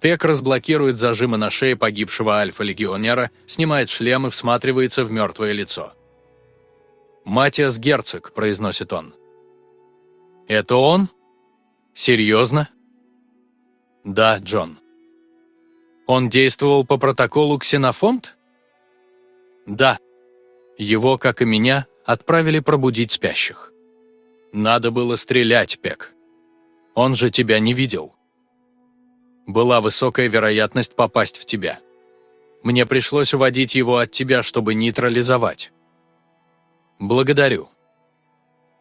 Пек разблокирует зажимы на шее погибшего альфа-легионера, снимает шлем и всматривается в мертвое лицо. «Матиас Герцог», — произносит он. «Это он? Серьезно?» «Да, Джон». «Он действовал по протоколу Ксенофонт?» «Да. Его, как и меня, отправили пробудить спящих. Надо было стрелять, Пек. Он же тебя не видел. Была высокая вероятность попасть в тебя. Мне пришлось уводить его от тебя, чтобы нейтрализовать. Благодарю.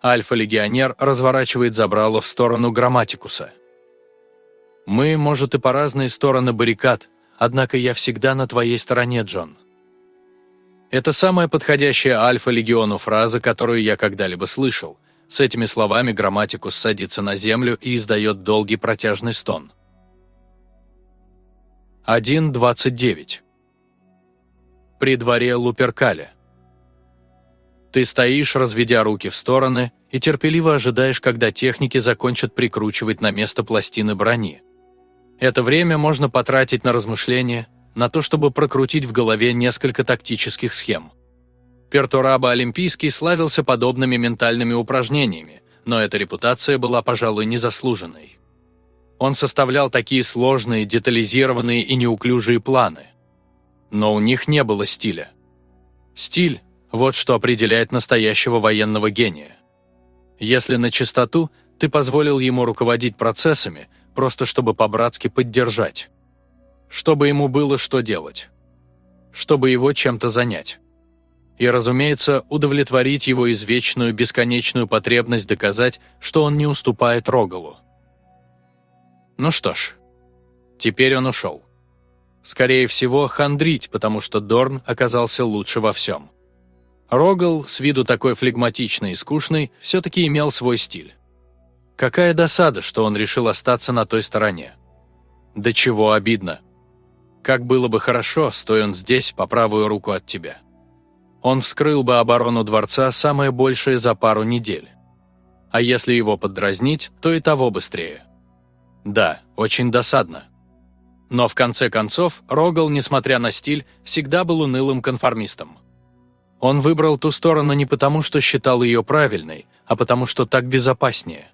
Альфа-легионер разворачивает забрало в сторону Грамматикуса. Мы, может, и по разные стороны баррикад, однако я всегда на твоей стороне, Джон. Это самая подходящая Альфа-легиону фраза, которую я когда-либо слышал. С этими словами Грамматикус садится на землю и издает долгий протяжный стон. 1.29 При дворе Луперкаля Ты стоишь, разведя руки в стороны, и терпеливо ожидаешь, когда техники закончат прикручивать на место пластины брони. Это время можно потратить на размышления, на то, чтобы прокрутить в голове несколько тактических схем. Пертураба Олимпийский славился подобными ментальными упражнениями, но эта репутация была, пожалуй, незаслуженной. Он составлял такие сложные, детализированные и неуклюжие планы. Но у них не было стиля. Стиль – вот что определяет настоящего военного гения. Если на чистоту, ты позволил ему руководить процессами, просто чтобы по-братски поддержать чтобы ему было что делать, чтобы его чем-то занять. И, разумеется, удовлетворить его извечную бесконечную потребность доказать, что он не уступает Рогалу. Ну что ж, теперь он ушел. Скорее всего, хандрить, потому что Дорн оказался лучше во всем. Рогал, с виду такой флегматичный и скучный, все-таки имел свой стиль. Какая досада, что он решил остаться на той стороне. Да чего обидно. Как было бы хорошо, стоя он здесь, по правую руку от тебя. Он вскрыл бы оборону дворца самое большее за пару недель. А если его подразнить, то и того быстрее. Да, очень досадно. Но в конце концов, Рогал, несмотря на стиль, всегда был унылым конформистом. Он выбрал ту сторону не потому, что считал ее правильной, а потому, что так безопаснее.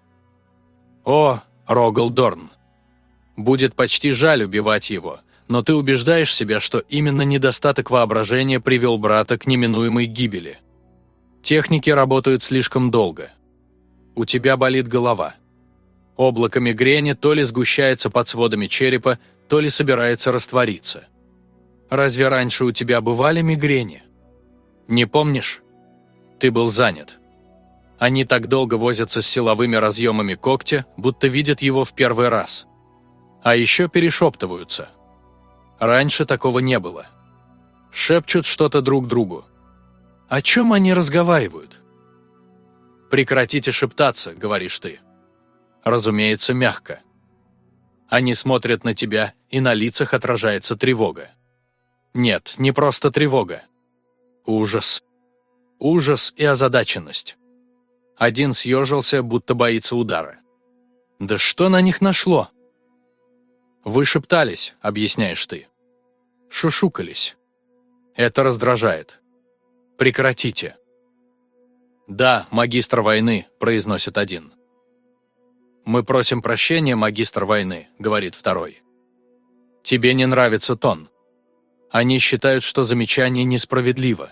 О, Рогал Дорн. Будет почти жаль убивать его – но ты убеждаешь себя, что именно недостаток воображения привел брата к неминуемой гибели. Техники работают слишком долго. У тебя болит голова. Облако мигрени то ли сгущается под сводами черепа, то ли собирается раствориться. Разве раньше у тебя бывали мигрени? Не помнишь? Ты был занят. Они так долго возятся с силовыми разъемами когтя, будто видят его в первый раз. А еще перешептываются – Раньше такого не было. Шепчут что-то друг другу. О чем они разговаривают? «Прекратите шептаться», — говоришь ты. Разумеется, мягко. Они смотрят на тебя, и на лицах отражается тревога. Нет, не просто тревога. Ужас. Ужас и озадаченность. Один съежился, будто боится удара. Да что на них нашло? Вы шептались, объясняешь ты шушукались. Это раздражает. Прекратите. «Да, магистр войны», – произносит один. «Мы просим прощения, магистр войны», – говорит второй. «Тебе не нравится тон. Они считают, что замечание несправедливо.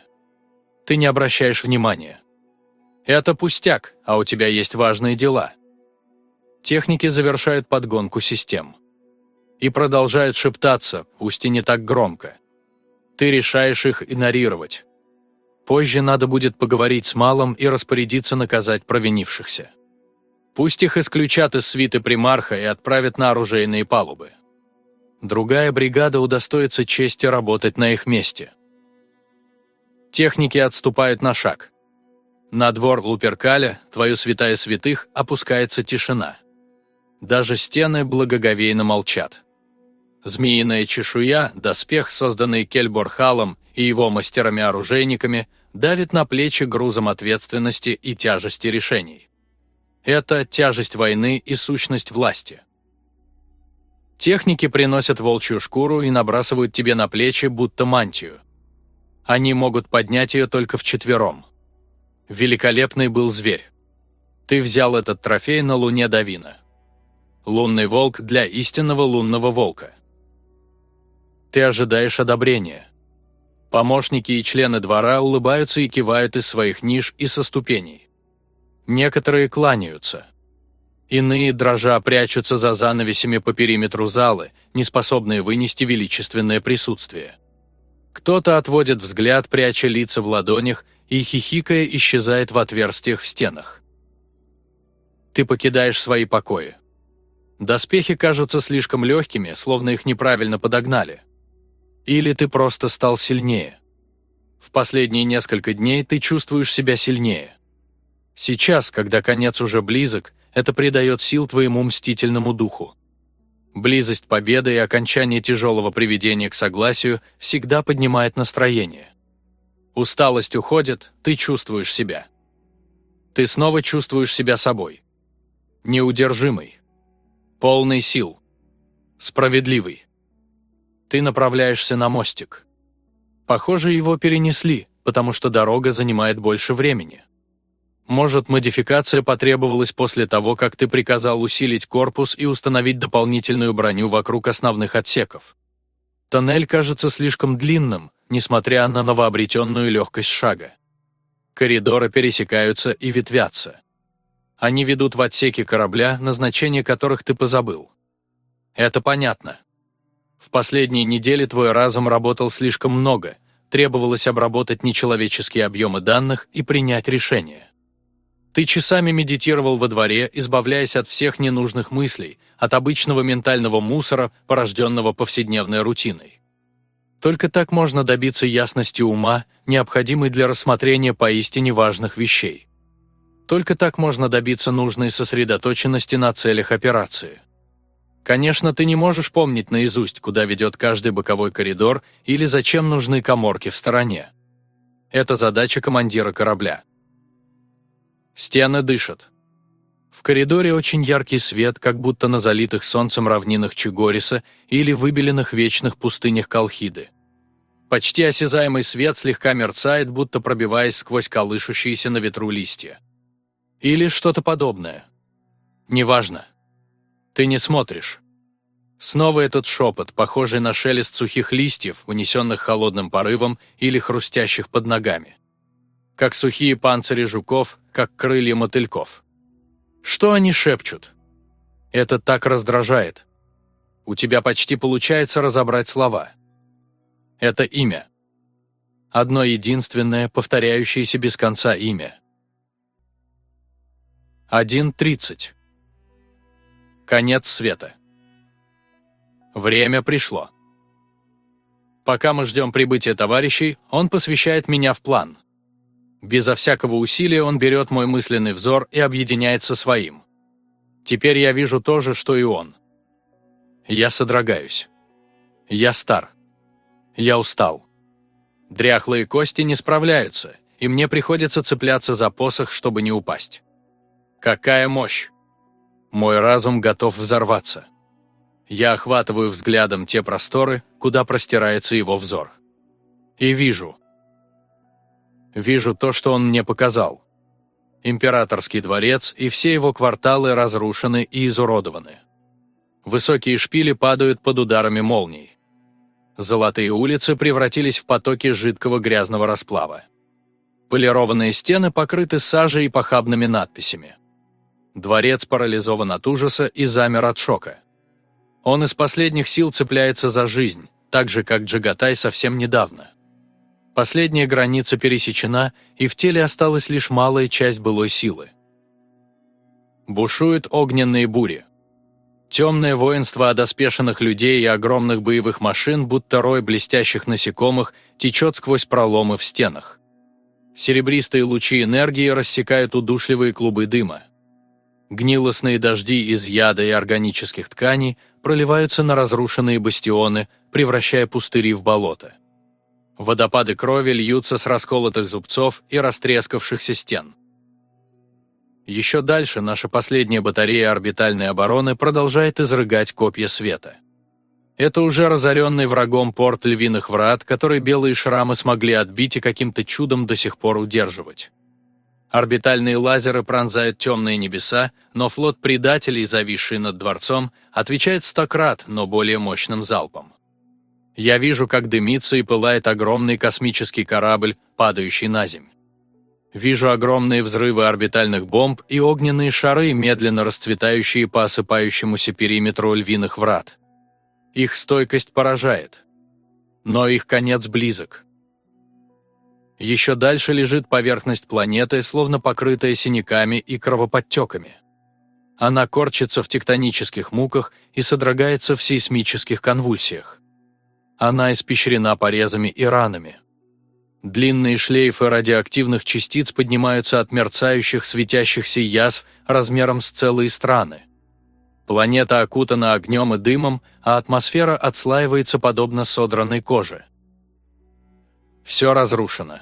Ты не обращаешь внимания. Это пустяк, а у тебя есть важные дела». Техники завершают подгонку систем и продолжают шептаться, пусть и не так громко. Ты решаешь их игнорировать. Позже надо будет поговорить с Малом и распорядиться наказать провинившихся. Пусть их исключат из свиты примарха и отправят на оружейные палубы. Другая бригада удостоится чести работать на их месте. Техники отступают на шаг. На двор Луперкаля, твою святая святых, опускается тишина. Даже стены благоговейно молчат. Змеиная чешуя, доспех, созданный Кельборхалом и его мастерами-оружейниками, давит на плечи грузом ответственности и тяжести решений. Это тяжесть войны и сущность власти. Техники приносят волчью шкуру и набрасывают тебе на плечи, будто мантию. Они могут поднять ее только вчетвером. Великолепный был зверь. Ты взял этот трофей на луне Давина. Лунный волк для истинного лунного волка. Ты ожидаешь одобрения. Помощники и члены двора улыбаются и кивают из своих ниш и со ступеней. Некоторые кланяются. Иные, дрожа, прячутся за занавесями по периметру залы, не способные вынести величественное присутствие. Кто-то отводит взгляд, пряча лица в ладонях, и, хихикая, исчезает в отверстиях в стенах. Ты покидаешь свои покои. Доспехи кажутся слишком легкими, словно их неправильно подогнали. Или ты просто стал сильнее. В последние несколько дней ты чувствуешь себя сильнее. Сейчас, когда конец уже близок, это придает сил твоему мстительному духу. Близость победы и окончание тяжелого приведения к согласию всегда поднимает настроение. Усталость уходит, ты чувствуешь себя. Ты снова чувствуешь себя собой. Неудержимый. Полный сил. Справедливый. Ты направляешься на мостик. Похоже, его перенесли, потому что дорога занимает больше времени. Может, модификация потребовалась после того, как ты приказал усилить корпус и установить дополнительную броню вокруг основных отсеков. Тоннель кажется слишком длинным, несмотря на новообретенную легкость шага. Коридоры пересекаются и ветвятся. Они ведут в отсеки корабля, назначение которых ты позабыл. Это понятно. В последние недели твой разум работал слишком много, требовалось обработать нечеловеческие объемы данных и принять решение. Ты часами медитировал во дворе, избавляясь от всех ненужных мыслей, от обычного ментального мусора, порожденного повседневной рутиной. Только так можно добиться ясности ума, необходимой для рассмотрения поистине важных вещей. Только так можно добиться нужной сосредоточенности на целях операции. Конечно, ты не можешь помнить наизусть, куда ведет каждый боковой коридор или зачем нужны коморки в стороне. Это задача командира корабля. Стены дышат. В коридоре очень яркий свет, как будто на залитых солнцем равнинах Чигориса или выбеленных вечных пустынях Колхиды. Почти осязаемый свет слегка мерцает, будто пробиваясь сквозь колышущиеся на ветру листья. Или что-то подобное. Неважно. Ты не смотришь. Снова этот шепот, похожий на шелест сухих листьев, унесенных холодным порывом или хрустящих под ногами как сухие панцири жуков, как крылья мотыльков. Что они шепчут? Это так раздражает. У тебя почти получается разобрать слова. Это имя. Одно единственное, повторяющееся без конца имя. 1.30. Конец света. Время пришло. Пока мы ждем прибытия товарищей, он посвящает меня в план. Безо всякого усилия он берет мой мысленный взор и объединяет со своим. Теперь я вижу то же, что и он. Я содрогаюсь. Я стар. Я устал. Дряхлые кости не справляются, и мне приходится цепляться за посох, чтобы не упасть. Какая мощь! Мой разум готов взорваться. Я охватываю взглядом те просторы, куда простирается его взор. И вижу, Вижу то, что он мне показал. Императорский дворец и все его кварталы разрушены и изуродованы. Высокие шпили падают под ударами молний. Золотые улицы превратились в потоки жидкого грязного расплава. Полированные стены покрыты сажей и похабными надписями. Дворец парализован от ужаса и замер от шока. Он из последних сил цепляется за жизнь, так же, как Джагатай совсем недавно. Последняя граница пересечена, и в теле осталась лишь малая часть былой силы. Бушуют огненные бури. Темное воинство одоспешенных людей и огромных боевых машин, будто рой блестящих насекомых, течет сквозь проломы в стенах. Серебристые лучи энергии рассекают удушливые клубы дыма. Гнилостные дожди из яда и органических тканей проливаются на разрушенные бастионы, превращая пустыри в болото. Водопады крови льются с расколотых зубцов и растрескавшихся стен. Еще дальше наша последняя батарея орбитальной обороны продолжает изрыгать копья света. Это уже разоренный врагом порт львиных врат, который белые шрамы смогли отбить и каким-то чудом до сих пор удерживать. Орбитальные лазеры пронзают темные небеса, но флот предателей, зависший над дворцом, отвечает стократ, но более мощным залпом. Я вижу, как дымится и пылает огромный космический корабль, падающий на земь. Вижу огромные взрывы орбитальных бомб и огненные шары, медленно расцветающие по осыпающемуся периметру львиных врат. Их стойкость поражает. Но их конец близок. Еще дальше лежит поверхность планеты, словно покрытая синяками и кровоподтеками. Она корчится в тектонических муках и содрогается в сейсмических конвульсиях. Она испещрена порезами и ранами. Длинные шлейфы радиоактивных частиц поднимаются от мерцающих светящихся язв размером с целые страны. Планета окутана огнем и дымом, а атмосфера отслаивается подобно содранной коже. Все разрушено.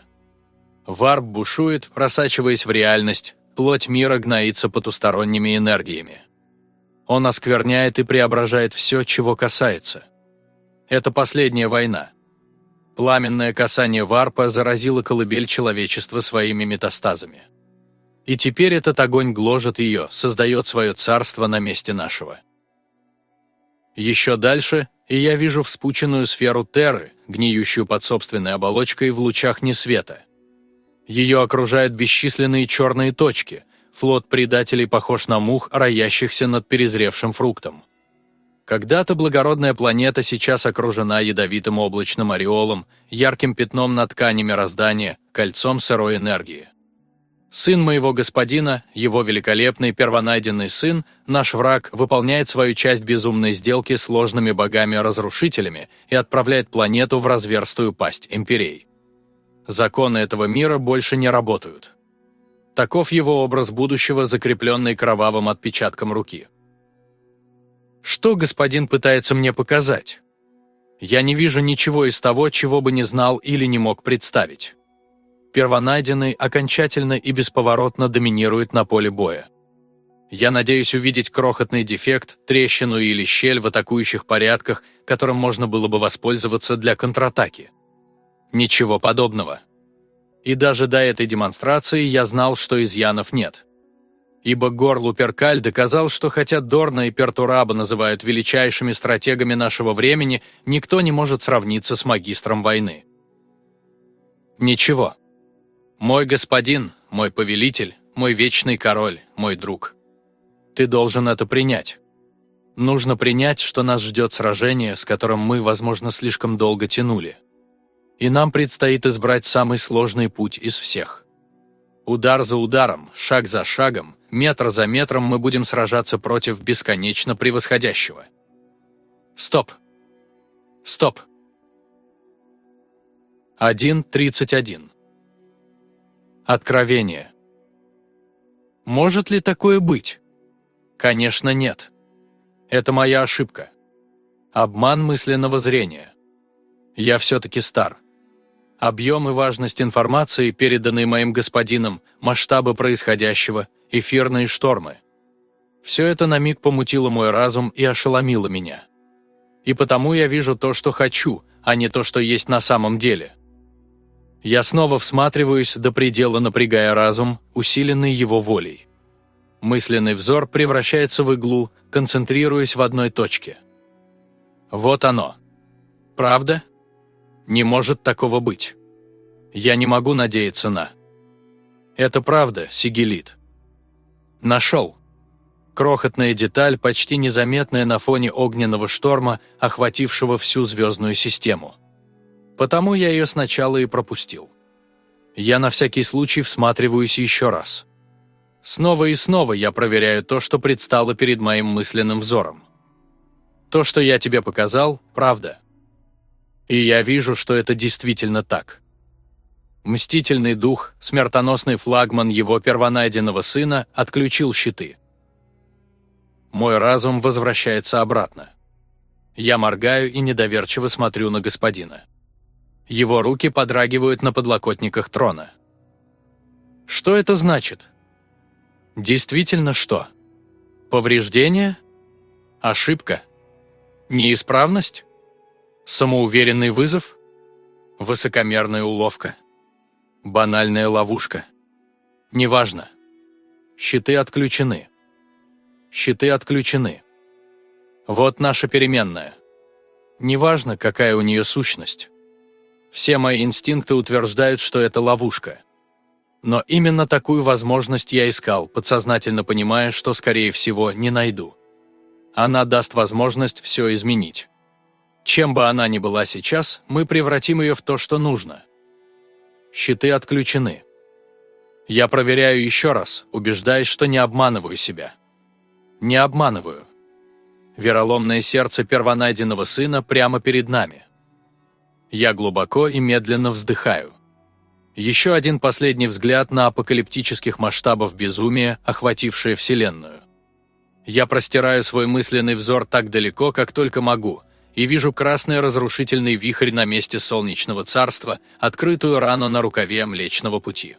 Варп бушует, просачиваясь в реальность, плоть мира гноится потусторонними энергиями. Он оскверняет и преображает все, чего касается. Это последняя война. Пламенное касание варпа заразило колыбель человечества своими метастазами. И теперь этот огонь гложет ее, создает свое царство на месте нашего. Еще дальше, и я вижу вспученную сферу Терры, гниющую под собственной оболочкой в лучах несвета. Ее окружают бесчисленные черные точки. Флот предателей похож на мух, роящихся над перезревшим фруктом. Когда-то благородная планета сейчас окружена ядовитым облачным ореолом, ярким пятном на ткани мироздания, кольцом сырой энергии. Сын моего господина, его великолепный первонайденный сын, наш враг, выполняет свою часть безумной сделки с ложными богами-разрушителями и отправляет планету в разверстую пасть империй. Законы этого мира больше не работают. Таков его образ будущего, закрепленный кровавым отпечатком руки. Что господин пытается мне показать? Я не вижу ничего из того, чего бы не знал или не мог представить. Первонайденный окончательно и бесповоротно доминирует на поле боя. Я надеюсь увидеть крохотный дефект, трещину или щель в атакующих порядках, которым можно было бы воспользоваться для контратаки. Ничего подобного. И даже до этой демонстрации я знал, что изъянов нет ибо Гор Луперкаль доказал, что хотя Дорна и Пертураба называют величайшими стратегами нашего времени, никто не может сравниться с магистром войны. Ничего. Мой господин, мой повелитель, мой вечный король, мой друг. Ты должен это принять. Нужно принять, что нас ждет сражение, с которым мы, возможно, слишком долго тянули. И нам предстоит избрать самый сложный путь из всех. Удар за ударом, шаг за шагом, метр за метром мы будем сражаться против бесконечно превосходящего. Стоп. Стоп. 1.31. Откровение. Может ли такое быть? Конечно, нет. Это моя ошибка. Обман мысленного зрения. Я все-таки стар. Объем и важность информации, переданные моим господином, масштабы происходящего – эфирные штормы. Все это на миг помутило мой разум и ошеломило меня. И потому я вижу то, что хочу, а не то, что есть на самом деле. Я снова всматриваюсь до предела, напрягая разум, усиленный его волей. Мысленный взор превращается в иглу, концентрируясь в одной точке. Вот оно. Правда? Не может такого быть. Я не могу надеяться на... Это правда, Сигелит. Нашел. Крохотная деталь, почти незаметная на фоне огненного шторма, охватившего всю звездную систему. Потому я ее сначала и пропустил. Я на всякий случай всматриваюсь еще раз. Снова и снова я проверяю то, что предстало перед моим мысленным взором. То, что я тебе показал, правда. И я вижу, что это действительно так. Мстительный дух, смертоносный флагман его первонайденного сына, отключил щиты. Мой разум возвращается обратно. Я моргаю и недоверчиво смотрю на господина. Его руки подрагивают на подлокотниках трона. Что это значит? Действительно что? Повреждение? Ошибка? Неисправность? Самоуверенный вызов? Высокомерная уловка? Банальная ловушка? Неважно. Щиты отключены. Щиты отключены. Вот наша переменная. Неважно, какая у нее сущность. Все мои инстинкты утверждают, что это ловушка. Но именно такую возможность я искал, подсознательно понимая, что, скорее всего, не найду. Она даст возможность все изменить. Чем бы она ни была сейчас, мы превратим ее в то, что нужно. Щиты отключены. Я проверяю еще раз, убеждаясь, что не обманываю себя. Не обманываю. Вероломное сердце первонайденного сына прямо перед нами. Я глубоко и медленно вздыхаю. Еще один последний взгляд на апокалиптических масштабов безумия, охватившее Вселенную. Я простираю свой мысленный взор так далеко, как только могу, и вижу красный разрушительный вихрь на месте солнечного царства, открытую рану на рукаве Млечного Пути.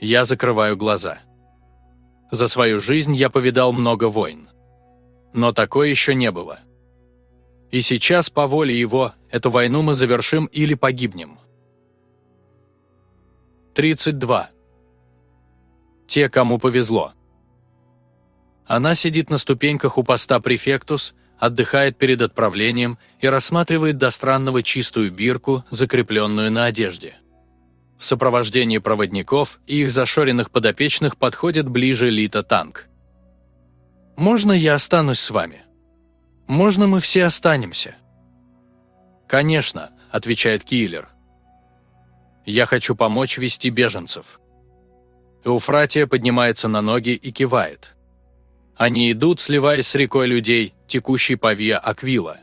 Я закрываю глаза. За свою жизнь я повидал много войн. Но такой еще не было. И сейчас, по воле его, эту войну мы завершим или погибнем. 32. Те, кому повезло. Она сидит на ступеньках у поста префектус, отдыхает перед отправлением и рассматривает до странного чистую бирку, закрепленную на одежде. В сопровождении проводников и их зашоренных подопечных подходит ближе Лита-танк. «Можно я останусь с вами? Можно мы все останемся?» «Конечно», – отвечает Киллер. «Я хочу помочь вести беженцев». Эуфратия поднимается на ноги и кивает. Они идут, сливаясь с рекой людей, текущей по Виа Аквила.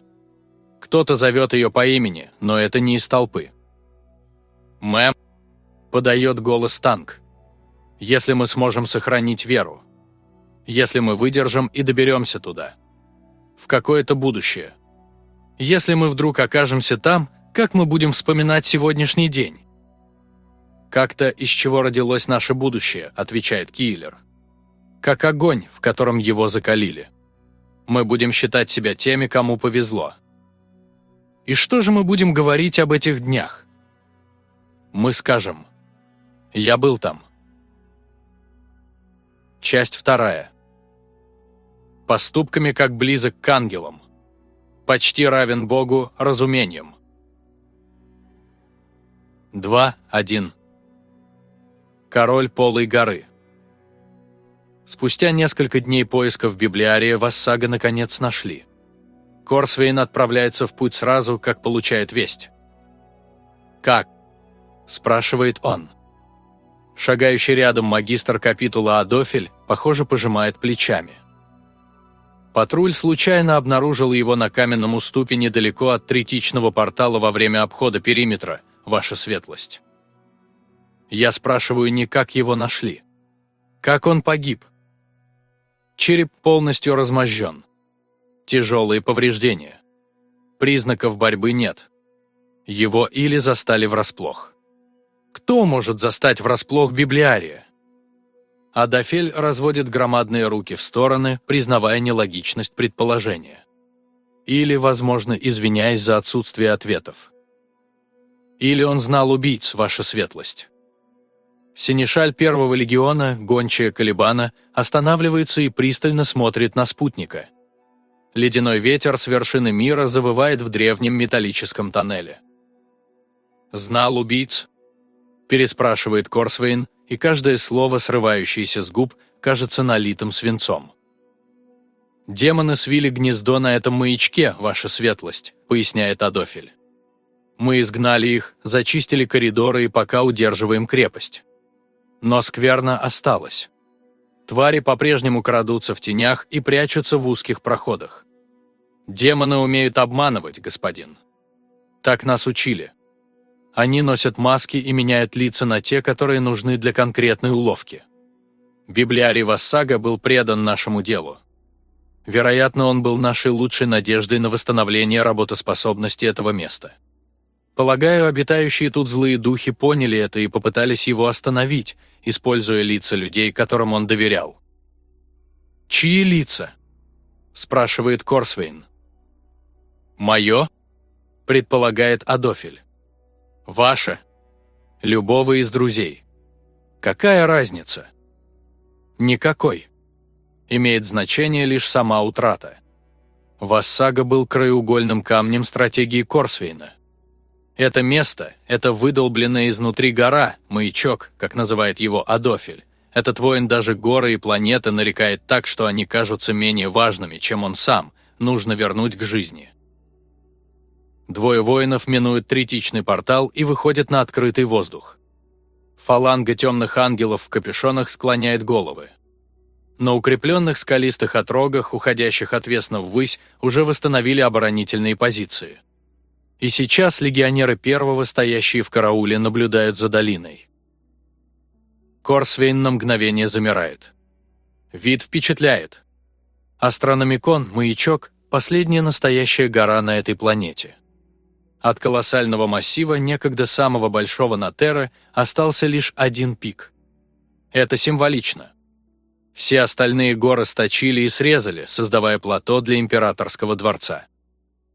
Кто-то зовет ее по имени, но это не из толпы. «Мэм», подает голос танк. Если мы сможем сохранить веру. Если мы выдержим и доберемся туда. В какое-то будущее. Если мы вдруг окажемся там, как мы будем вспоминать сегодняшний день? «Как-то из чего родилось наше будущее», – отвечает Киллер. «Как огонь, в котором его закалили. Мы будем считать себя теми, кому повезло». И что же мы будем говорить об этих днях? Мы скажем – я был там. Часть вторая. Поступками как близок к ангелам. Почти равен Богу разумением. 2.1. Король Полой горы. Спустя несколько дней поисков библиария Вассага наконец нашли. Корсвейн отправляется в путь сразу, как получает весть. «Как?» – спрашивает он. Шагающий рядом магистр капитула Адофель, похоже, пожимает плечами. Патруль случайно обнаружил его на каменном уступе недалеко от третичного портала во время обхода периметра, ваша светлость. Я спрашиваю не как его нашли. Как он погиб? Череп полностью размозжен. Тяжелые повреждения. Признаков борьбы нет. Его или застали врасплох. Кто может застать врасплох библиария? Адафель разводит громадные руки в стороны, признавая нелогичность предположения. Или, возможно, извиняясь за отсутствие ответов. Или он знал убийц, ваша светлость. Синешаль первого легиона, гончая Калибана, останавливается и пристально смотрит на спутника. Ледяной ветер с вершины мира завывает в древнем металлическом тоннеле. Знал убийц, переспрашивает Корсвейн, и каждое слово, срывающееся с губ, кажется налитым свинцом. «Демоны свили гнездо на этом маячке, ваша светлость», — поясняет Адофель. «Мы изгнали их, зачистили коридоры и пока удерживаем крепость. Но скверно осталось. Твари по-прежнему крадутся в тенях и прячутся в узких проходах. Демоны умеют обманывать, господин. Так нас учили. Они носят маски и меняют лица на те, которые нужны для конкретной уловки. Библиарий Вассага был предан нашему делу. Вероятно, он был нашей лучшей надеждой на восстановление работоспособности этого места. Полагаю, обитающие тут злые духи поняли это и попытались его остановить, используя лица людей, которым он доверял. «Чьи лица?» – спрашивает Корсвейн. «Мое?» предполагает Адофель. Ваша? Любого из друзей. Какая разница? Никакой. Имеет значение лишь сама утрата. Вассага был краеугольным камнем стратегии Корсвейна. Это место, это выдолбленная изнутри гора, маячок, как называет его Адофель. Этот воин даже горы и планеты нарекает так, что они кажутся менее важными, чем он сам, нужно вернуть к жизни. Двое воинов минуют третичный портал и выходят на открытый воздух. Фаланга темных ангелов в капюшонах склоняет головы. На укрепленных скалистых отрогах, уходящих отвесно ввысь, уже восстановили оборонительные позиции. И сейчас легионеры первого, стоящие в карауле, наблюдают за долиной. Корсвейн на мгновение замирает. Вид впечатляет. Астрономикон, маячок, последняя настоящая гора на этой планете. От колоссального массива, некогда самого большого на Терра, остался лишь один пик. Это символично. Все остальные горы сточили и срезали, создавая плато для императорского дворца.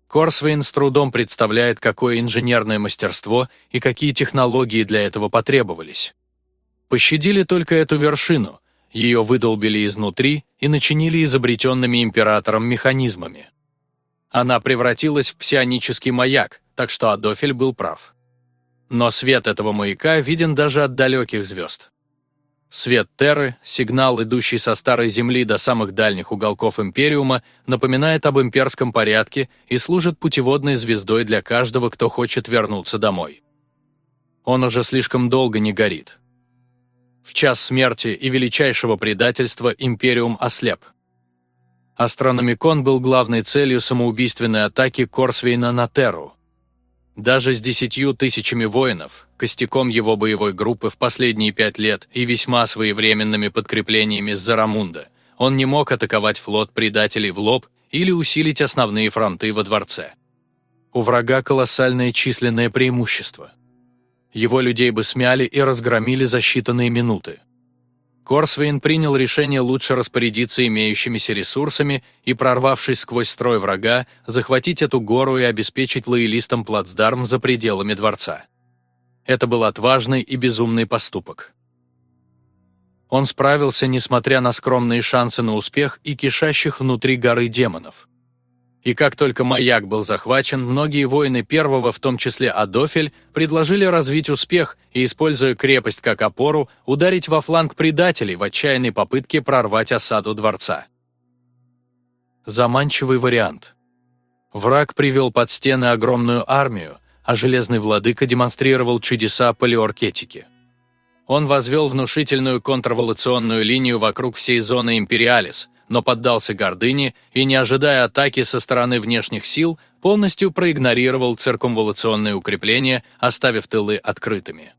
Корсвейн с трудом представляет, какое инженерное мастерство и какие технологии для этого потребовались. Пощадили только эту вершину, ее выдолбили изнутри и начинили изобретенными императором механизмами. Она превратилась в псионический маяк, так что Адофель был прав. Но свет этого маяка виден даже от далеких звезд. Свет Терры, сигнал, идущий со Старой Земли до самых дальних уголков Империума, напоминает об имперском порядке и служит путеводной звездой для каждого, кто хочет вернуться домой. Он уже слишком долго не горит. В час смерти и величайшего предательства Империум ослеп. Астрономикон был главной целью самоубийственной атаки Корсвейна на Терру. Даже с десятью тысячами воинов, костяком его боевой группы в последние пять лет и весьма своевременными подкреплениями с Зарамунда, он не мог атаковать флот предателей в лоб или усилить основные фронты во дворце. У врага колоссальное численное преимущество. Его людей бы смяли и разгромили за считанные минуты. Корсвейн принял решение лучше распорядиться имеющимися ресурсами и, прорвавшись сквозь строй врага, захватить эту гору и обеспечить лоялистам плацдарм за пределами дворца. Это был отважный и безумный поступок. Он справился, несмотря на скромные шансы на успех и кишащих внутри горы демонов. И как только маяк был захвачен, многие воины первого, в том числе Адофель, предложили развить успех и, используя крепость как опору, ударить во фланг предателей в отчаянной попытке прорвать осаду дворца. Заманчивый вариант. Враг привел под стены огромную армию, а Железный Владыка демонстрировал чудеса палеоркетики. Он возвел внушительную контрволационную линию вокруг всей зоны Империалис, но поддался гордыне и, не ожидая атаки со стороны внешних сил, полностью проигнорировал циркумволационные укрепления, оставив тылы открытыми.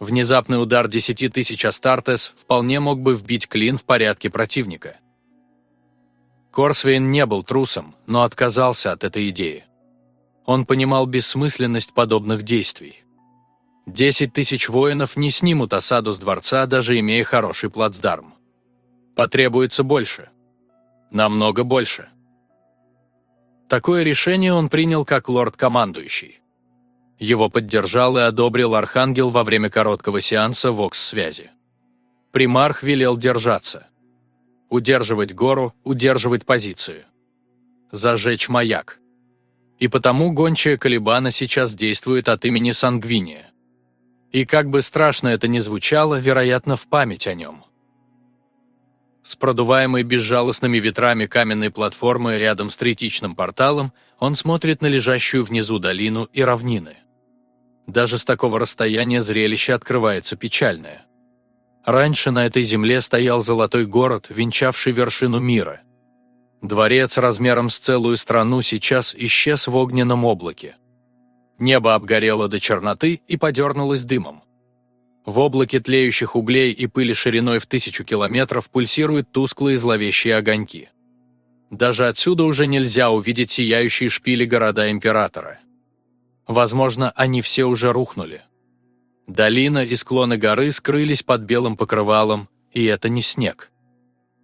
Внезапный удар 10 тысяч Астартес вполне мог бы вбить клин в порядке противника. Корсвейн не был трусом, но отказался от этой идеи. Он понимал бессмысленность подобных действий. Десять тысяч воинов не снимут осаду с дворца, даже имея хороший плацдарм. Потребуется больше. Намного больше. Такое решение он принял как лорд-командующий. Его поддержал и одобрил Архангел во время короткого сеанса ВОКС-связи. Примарх велел держаться. Удерживать гору, удерживать позицию. Зажечь маяк и потому гончая Калибана сейчас действует от имени Сангвиния. И как бы страшно это ни звучало, вероятно, в память о нем. С продуваемой безжалостными ветрами каменной платформы рядом с третичным порталом он смотрит на лежащую внизу долину и равнины. Даже с такого расстояния зрелище открывается печальное. Раньше на этой земле стоял золотой город, венчавший вершину мира – Дворец размером с целую страну сейчас исчез в огненном облаке. Небо обгорело до черноты и подернулось дымом. В облаке тлеющих углей и пыли шириной в тысячу километров пульсируют тусклые зловещие огоньки. Даже отсюда уже нельзя увидеть сияющие шпили города Императора. Возможно, они все уже рухнули. Долина и склоны горы скрылись под белым покрывалом, и это не снег.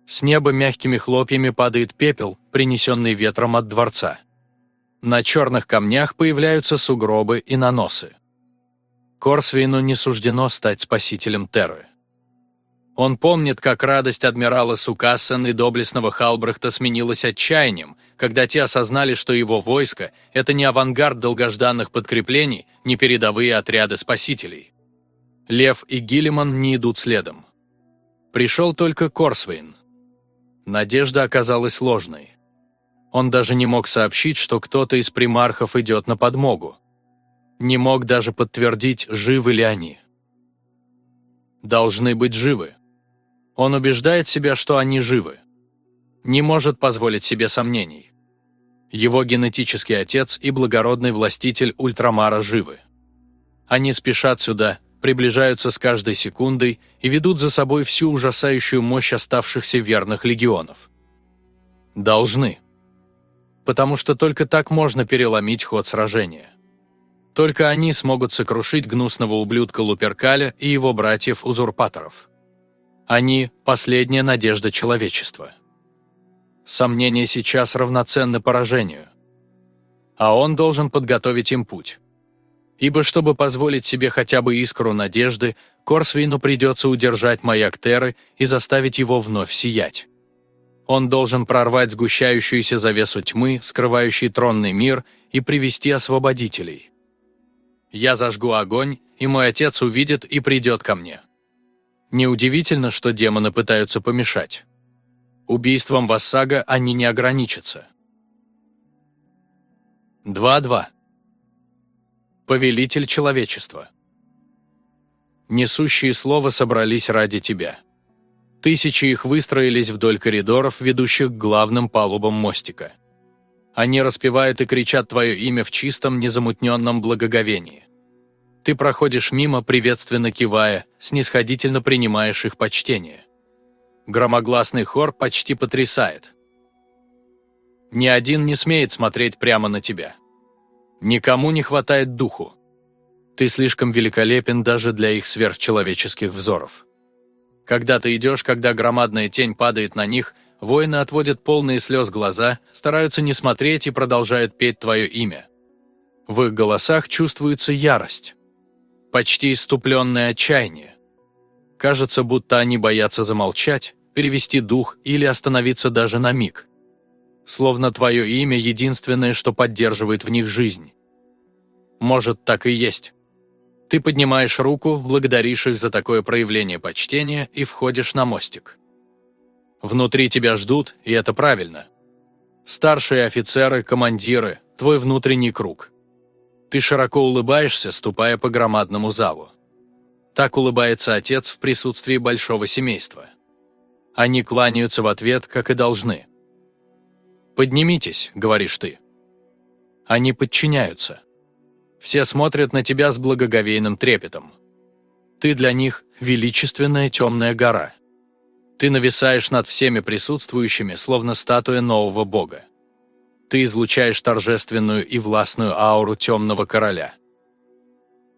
С неба мягкими хлопьями падает пепел, принесенный ветром от дворца. На черных камнях появляются сугробы и наносы. Корсвейну не суждено стать спасителем Терры. Он помнит, как радость адмирала Сукассен и доблестного Халбрехта сменилась отчаянием, когда те осознали, что его войско – это не авангард долгожданных подкреплений, не передовые отряды спасителей. Лев и Гиллиман не идут следом. Пришел только Корсвейн. Надежда оказалась ложной. Он даже не мог сообщить, что кто-то из примархов идет на подмогу. Не мог даже подтвердить, живы ли они. Должны быть живы. Он убеждает себя, что они живы. Не может позволить себе сомнений. Его генетический отец и благородный властитель Ультрамара живы. Они спешат сюда, приближаются с каждой секундой и ведут за собой всю ужасающую мощь оставшихся верных легионов. Должны. Потому что только так можно переломить ход сражения. Только они смогут сокрушить гнусного ублюдка Луперкаля и его братьев-узурпаторов. Они – последняя надежда человечества. Сомнение сейчас равноценно поражению. А он должен подготовить им путь. Ибо чтобы позволить себе хотя бы искру надежды, Корсвину придется удержать маяк Терры и заставить его вновь сиять. Он должен прорвать сгущающуюся завесу тьмы, скрывающий тронный мир, и привести освободителей. Я зажгу огонь, и мой отец увидит и придет ко мне. Неудивительно, что демоны пытаются помешать. Убийством Вассага они не ограничатся. 2.2. Повелитель человечества. Несущие слова собрались ради тебя. Тысячи их выстроились вдоль коридоров, ведущих к главным палубам мостика. Они распевают и кричат твое имя в чистом, незамутненном благоговении. Ты проходишь мимо, приветственно кивая, снисходительно принимаешь их почтение. Громогласный хор почти потрясает. Ни один не смеет смотреть прямо на тебя. Никому не хватает духу. Ты слишком великолепен даже для их сверхчеловеческих взоров. Когда ты идешь, когда громадная тень падает на них, воины отводят полные слез глаза, стараются не смотреть и продолжают петь твое имя. В их голосах чувствуется ярость почти иступленное отчаяние. Кажется, будто они боятся замолчать, перевести дух или остановиться даже на миг. Словно твое имя единственное, что поддерживает в них жизнь. Может, так и есть. Ты поднимаешь руку, благодаришь их за такое проявление почтения и входишь на мостик. Внутри тебя ждут, и это правильно. Старшие офицеры, командиры, твой внутренний круг – ты широко улыбаешься, ступая по громадному залу. Так улыбается отец в присутствии большого семейства. Они кланяются в ответ, как и должны. «Поднимитесь», — говоришь ты. Они подчиняются. Все смотрят на тебя с благоговейным трепетом. Ты для них – величественная темная гора. Ты нависаешь над всеми присутствующими, словно статуя нового бога ты излучаешь торжественную и властную ауру темного короля.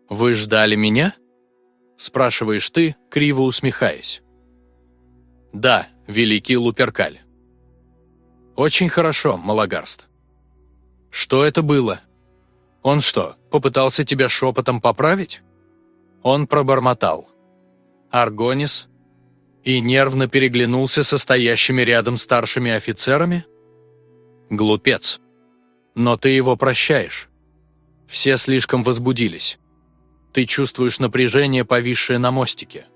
«Вы ждали меня?» – спрашиваешь ты, криво усмехаясь. «Да, великий Луперкаль». «Очень хорошо, Малагарст». «Что это было? Он что, попытался тебя шепотом поправить?» Он пробормотал. «Аргонис?» И нервно переглянулся со стоящими рядом старшими офицерами? Глупец. Но ты его прощаешь. Все слишком возбудились. Ты чувствуешь напряжение, повисшее на мостике.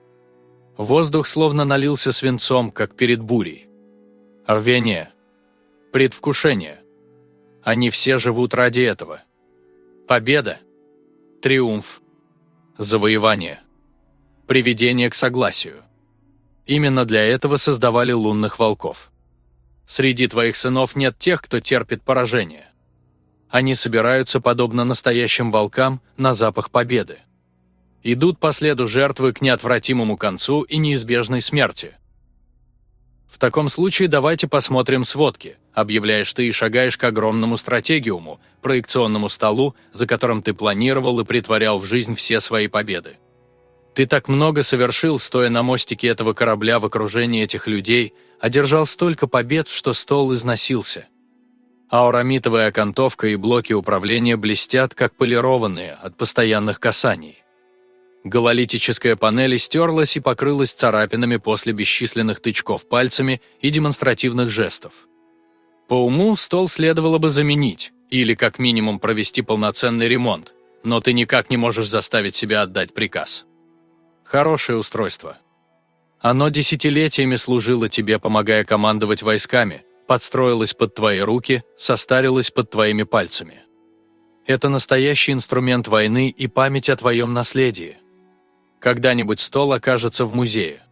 Воздух словно налился свинцом, как перед бурей. Рвение. Предвкушение. Они все живут ради этого. Победа. Триумф. Завоевание. Приведение к согласию. Именно для этого создавали лунных волков. Среди твоих сынов нет тех, кто терпит поражение. Они собираются, подобно настоящим волкам, на запах победы. Идут по следу жертвы к неотвратимому концу и неизбежной смерти. В таком случае давайте посмотрим сводки, объявляешь ты и шагаешь к огромному стратегиуму, проекционному столу, за которым ты планировал и притворял в жизнь все свои победы. Ты так много совершил, стоя на мостике этого корабля в окружении этих людей – одержал столько побед, что стол износился. Аурамитовая окантовка и блоки управления блестят, как полированные от постоянных касаний. Гололитическая панель стерлась и покрылась царапинами после бесчисленных тычков пальцами и демонстративных жестов. По уму стол следовало бы заменить, или как минимум провести полноценный ремонт, но ты никак не можешь заставить себя отдать приказ. Хорошее устройство. Оно десятилетиями служило тебе, помогая командовать войсками, подстроилось под твои руки, состарилось под твоими пальцами. Это настоящий инструмент войны и память о твоем наследии. Когда-нибудь стол окажется в музее.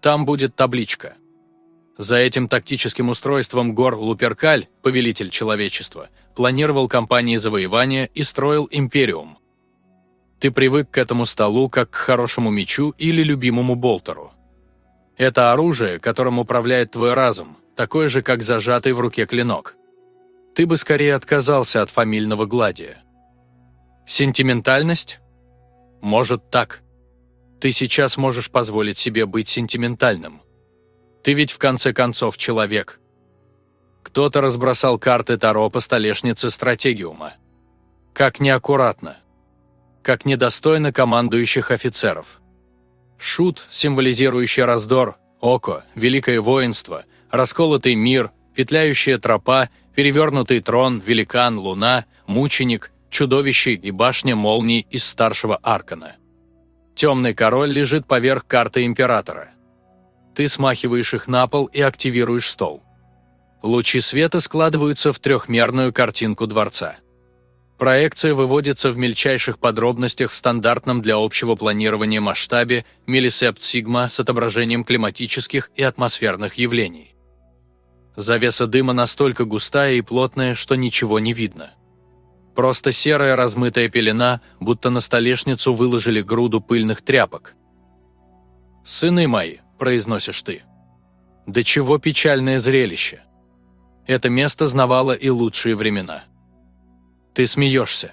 Там будет табличка. За этим тактическим устройством Гор Луперкаль, повелитель человечества, планировал кампании завоевания и строил империум. Ты привык к этому столу как к хорошему мечу или любимому болтеру. Это оружие, которым управляет твой разум, такое же, как зажатый в руке клинок. Ты бы скорее отказался от фамильного гладия. Сентиментальность? Может так. Ты сейчас можешь позволить себе быть сентиментальным. Ты ведь в конце концов человек. Кто-то разбросал карты Таро по столешнице стратегиума. Как неаккуратно. Как недостойно командующих офицеров. Шут, символизирующий раздор, око, великое воинство, расколотый мир, петляющая тропа, перевернутый трон, великан, луна, мученик, чудовище и башня молний из старшего аркана. Темный король лежит поверх карты императора. Ты смахиваешь их на пол и активируешь стол. Лучи света складываются в трехмерную картинку дворца. Проекция выводится в мельчайших подробностях в стандартном для общего планирования масштабе миллисепт сигма с отображением климатических и атмосферных явлений. Завеса дыма настолько густая и плотная, что ничего не видно. Просто серая размытая пелена, будто на столешницу выложили груду пыльных тряпок. «Сыны мои», – произносишь ты. «Да чего печальное зрелище!» Это место знавало и лучшие времена. Ты смеешься.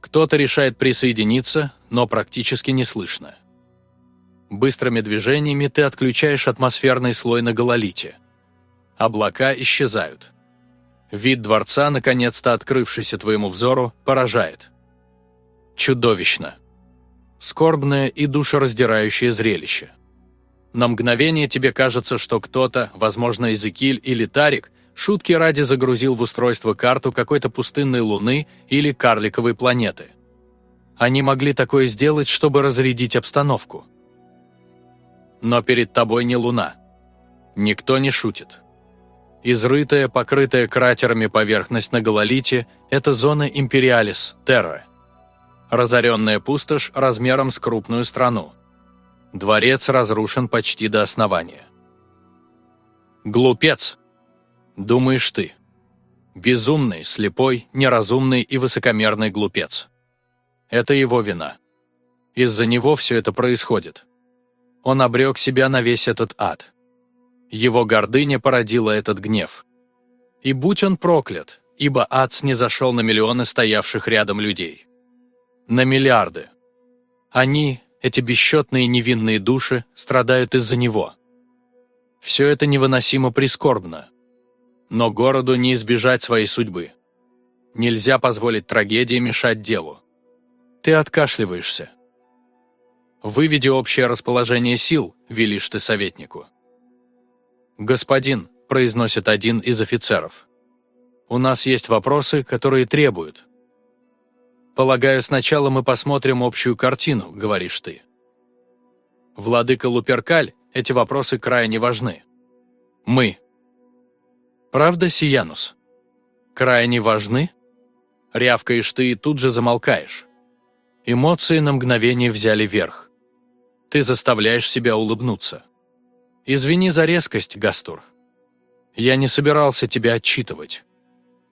Кто-то решает присоединиться, но практически не слышно. Быстрыми движениями ты отключаешь атмосферный слой на гололите. Облака исчезают. Вид дворца, наконец-то открывшийся твоему взору, поражает. Чудовищно. Скорбное и душераздирающее зрелище. На мгновение тебе кажется, что кто-то, возможно, Эзекиль или Тарик, шутки ради загрузил в устройство карту какой-то пустынной луны или карликовой планеты. Они могли такое сделать, чтобы разрядить обстановку. Но перед тобой не луна. Никто не шутит. Изрытая, покрытая кратерами поверхность на Гололите – это зона Империалис, Терра. Разоренная пустошь размером с крупную страну. Дворец разрушен почти до основания. Глупец! Думаешь ты. Безумный, слепой, неразумный и высокомерный глупец. Это его вина. Из-за него все это происходит. Он обрек себя на весь этот ад. Его гордыня породила этот гнев. И будь он проклят, ибо ад снизошел на миллионы стоявших рядом людей. На миллиарды. Они, эти бесчетные невинные души, страдают из-за него. Все это невыносимо прискорбно. Но городу не избежать своей судьбы. Нельзя позволить трагедии мешать делу. Ты откашливаешься. Выведи общее расположение сил, велишь ты советнику. «Господин», – произносит один из офицеров. «У нас есть вопросы, которые требуют». «Полагаю, сначала мы посмотрим общую картину», – говоришь ты. Владыка Луперкаль, эти вопросы крайне важны. Мы. Правда, Сиянус? Крайне важны? Рявкаешь ты и тут же замолкаешь. Эмоции на мгновение взяли верх. Ты заставляешь себя улыбнуться. Извини за резкость, Гастур. Я не собирался тебя отчитывать.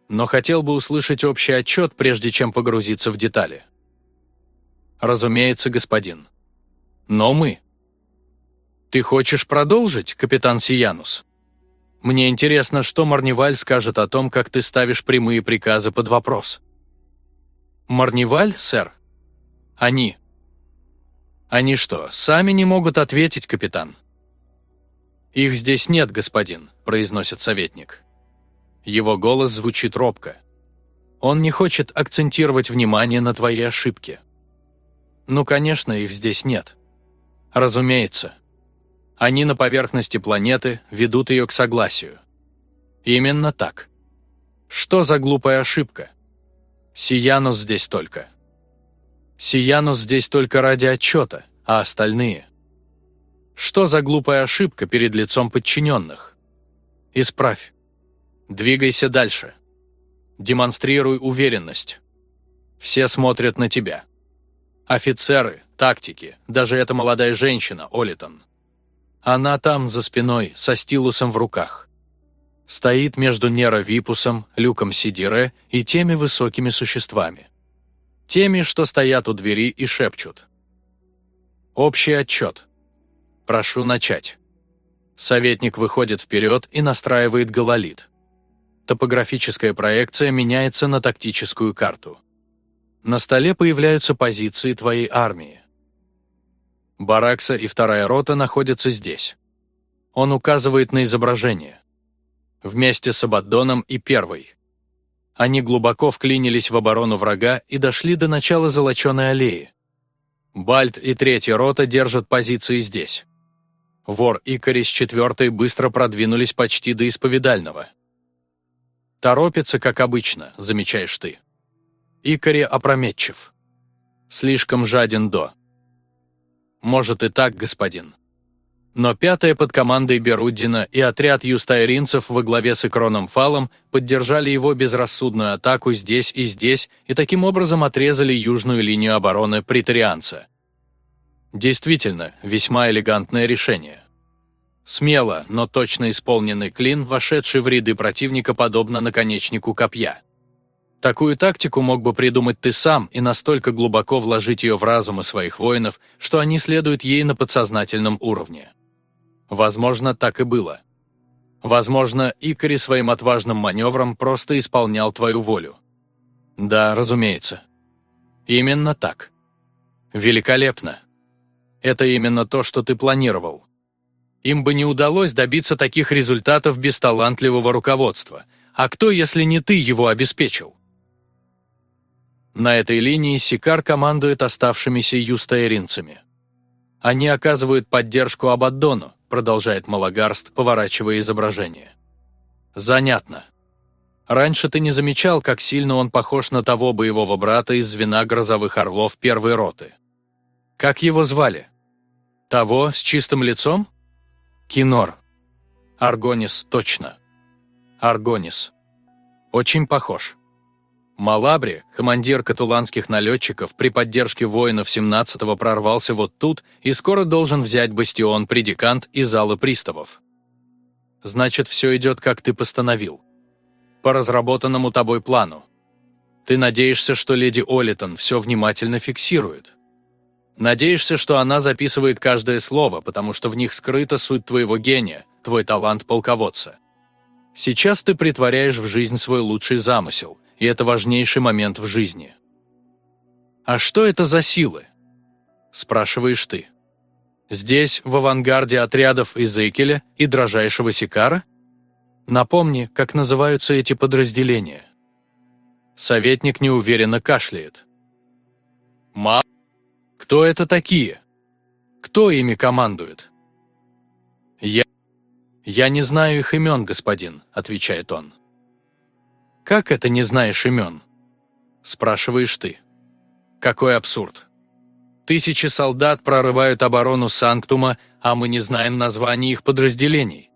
Но хотел бы услышать общий отчет, прежде чем погрузиться в детали. Разумеется, господин. Но мы. Ты хочешь продолжить, капитан Сиянус? Мне интересно, что Марневаль скажет о том, как ты ставишь прямые приказы под вопрос. Марневаль, сэр? Они. Они что, сами не могут ответить, капитан? «Их здесь нет, господин», – произносит советник. Его голос звучит робко. Он не хочет акцентировать внимание на твоей ошибке. Ну, конечно, их здесь нет. Разумеется. Они на поверхности планеты ведут ее к согласию. Именно так. Что за глупая ошибка? Сиянус здесь только. Сиянус здесь только ради отчета, а остальные? Что за глупая ошибка перед лицом подчиненных? Исправь. Двигайся дальше. Демонстрируй уверенность. Все смотрят на тебя. Офицеры, тактики, даже эта молодая женщина, Олитон. Она там, за спиной, со стилусом в руках. Стоит между Нера Випусом, Люком Сидире и теми высокими существами. Теми, что стоят у двери и шепчут. Общий отчет. Прошу начать. Советник выходит вперед и настраивает гололит топографическая проекция меняется на тактическую карту. На столе появляются позиции твоей армии. Баракса и вторая рота находятся здесь. Он указывает на изображение. Вместе с Абаддоном и первой. Они глубоко вклинились в оборону врага и дошли до начала Золоченой аллеи. Бальт и третья рота держат позиции здесь. Вор Икари с четвертой быстро продвинулись почти до Исповедального. Торопится, как обычно, замечаешь ты. Икари опрометчив. Слишком жаден до. Может и так, господин. Но пятая под командой Беруддина и отряд юстайринцев во главе с Икроном Фалом поддержали его безрассудную атаку здесь и здесь и таким образом отрезали южную линию обороны притарианца. Действительно, весьма элегантное решение. Смело, но точно исполненный клин, вошедший в ряды противника подобно наконечнику копья. Такую тактику мог бы придумать ты сам и настолько глубоко вложить ее в разумы своих воинов, что они следуют ей на подсознательном уровне. Возможно, так и было. Возможно, Икари своим отважным маневром просто исполнял твою волю. Да, разумеется. Именно так. Великолепно. Это именно то, что ты планировал. Им бы не удалось добиться таких результатов без талантливого руководства. А кто, если не ты, его обеспечил? На этой линии Сикар командует оставшимися юстаэринцами. Они оказывают поддержку Абаддону, продолжает Малагарст, поворачивая изображение. Занятно. Раньше ты не замечал, как сильно он похож на того боевого брата из звена грозовых орлов первой роты. Как его звали? Того с чистым лицом? Кинор. Аргонис, точно. Аргонис. Очень похож. Малабри, командир катуланских налетчиков, при поддержке воинов 17-го прорвался вот тут и скоро должен взять бастион предикант и залы приставов. Значит, все идет, как ты постановил. По разработанному тобой плану. Ты надеешься, что леди Олитон все внимательно фиксирует? Надеешься, что она записывает каждое слово, потому что в них скрыта суть твоего гения, твой талант полководца. Сейчас ты притворяешь в жизнь свой лучший замысел, и это важнейший момент в жизни. «А что это за силы?» – спрашиваешь ты. «Здесь, в авангарде отрядов Изекеля и дрожайшего Сикара?» Напомни, как называются эти подразделения. Советник неуверенно кашляет. Ма кто это такие? Кто ими командует? Я... Я не знаю их имен, господин, отвечает он. Как это не знаешь имен? Спрашиваешь ты. Какой абсурд. Тысячи солдат прорывают оборону Санктума, а мы не знаем названий их подразделений.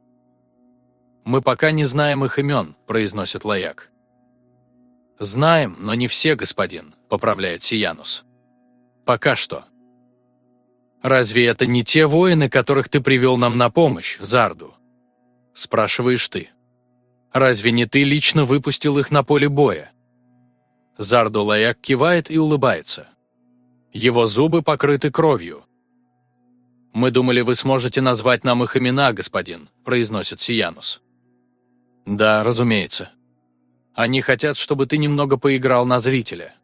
«Мы пока не знаем их имен», – произносит Лаяк. «Знаем, но не все, господин», – поправляет Сиянус. Пока что. Разве это не те воины, которых ты привел нам на помощь, Зарду? Спрашиваешь ты. Разве не ты лично выпустил их на поле боя? Зарду Лаяк кивает и улыбается. Его зубы покрыты кровью. «Мы думали, вы сможете назвать нам их имена, господин», – произносит Сиянус. «Да, разумеется. Они хотят, чтобы ты немного поиграл на зрителя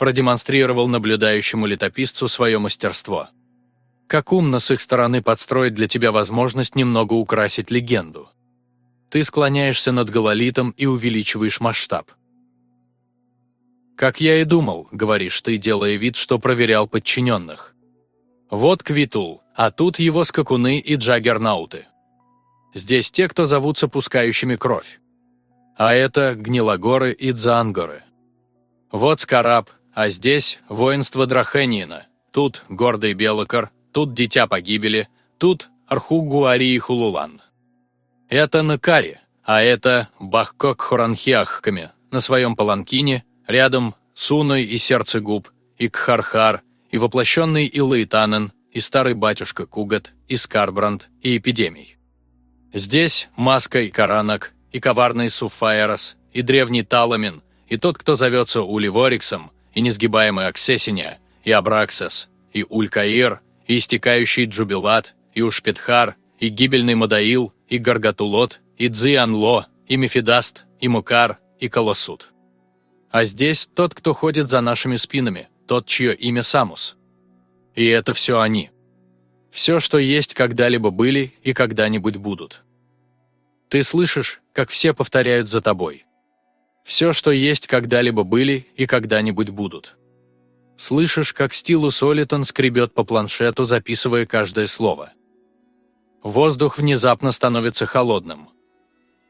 продемонстрировал наблюдающему летописцу свое мастерство. Как умно с их стороны подстроить для тебя возможность немного украсить легенду. Ты склоняешься над гололитом и увеличиваешь масштаб. «Как я и думал», — говоришь ты, делая вид, что проверял подчиненных. Вот Квитул, а тут его скакуны и джаггернауты. Здесь те, кто зовутся пускающими кровь. А это Гнилогоры и Дзангоры. Вот Скараб, а здесь воинство Драхениина. Тут гордый Белокор, тут Дитя Погибели, тут Архугуари и Хулулан. Это Накари, а это Бахкок Хуранхиахками на своем паланкине, рядом Суной и Сердце Губ, и Кхархар, и воплощенный Илаитанен, и старый батюшка Кугат, и Скарбранд, и Эпидемий. Здесь Маска и Каранак, и коварный Суфаерос, и древний Таламин, и тот, кто зовется Уливориксом, и несгибаемый Аксесиня, и Абраксес, и Улькаир, и истекающий Джубилат, и Ушпетхар, и гибельный Мадаил, и Гаргатулот, и Дзианло, и Мефидаст, и Мукар, и Колосут. А здесь тот, кто ходит за нашими спинами, тот, чье имя Самус. И это все они. Все, что есть, когда-либо были и когда-нибудь будут. Ты слышишь, как все повторяют за тобой. Все, что есть, когда-либо были и когда-нибудь будут. Слышишь, как Стилус Олитон скребет по планшету, записывая каждое слово. Воздух внезапно становится холодным.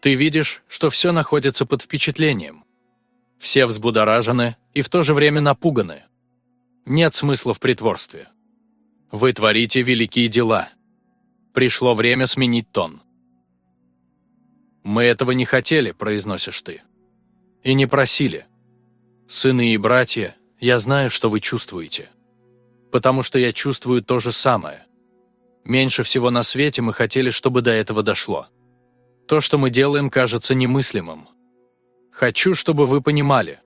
Ты видишь, что все находится под впечатлением. Все взбудоражены и в то же время напуганы. Нет смысла в притворстве. Вы творите великие дела. Пришло время сменить тон. «Мы этого не хотели», — произносишь ты. «И не просили. Сыны и братья, я знаю, что вы чувствуете. Потому что я чувствую то же самое. Меньше всего на свете мы хотели, чтобы до этого дошло. То, что мы делаем, кажется немыслимым. Хочу, чтобы вы понимали.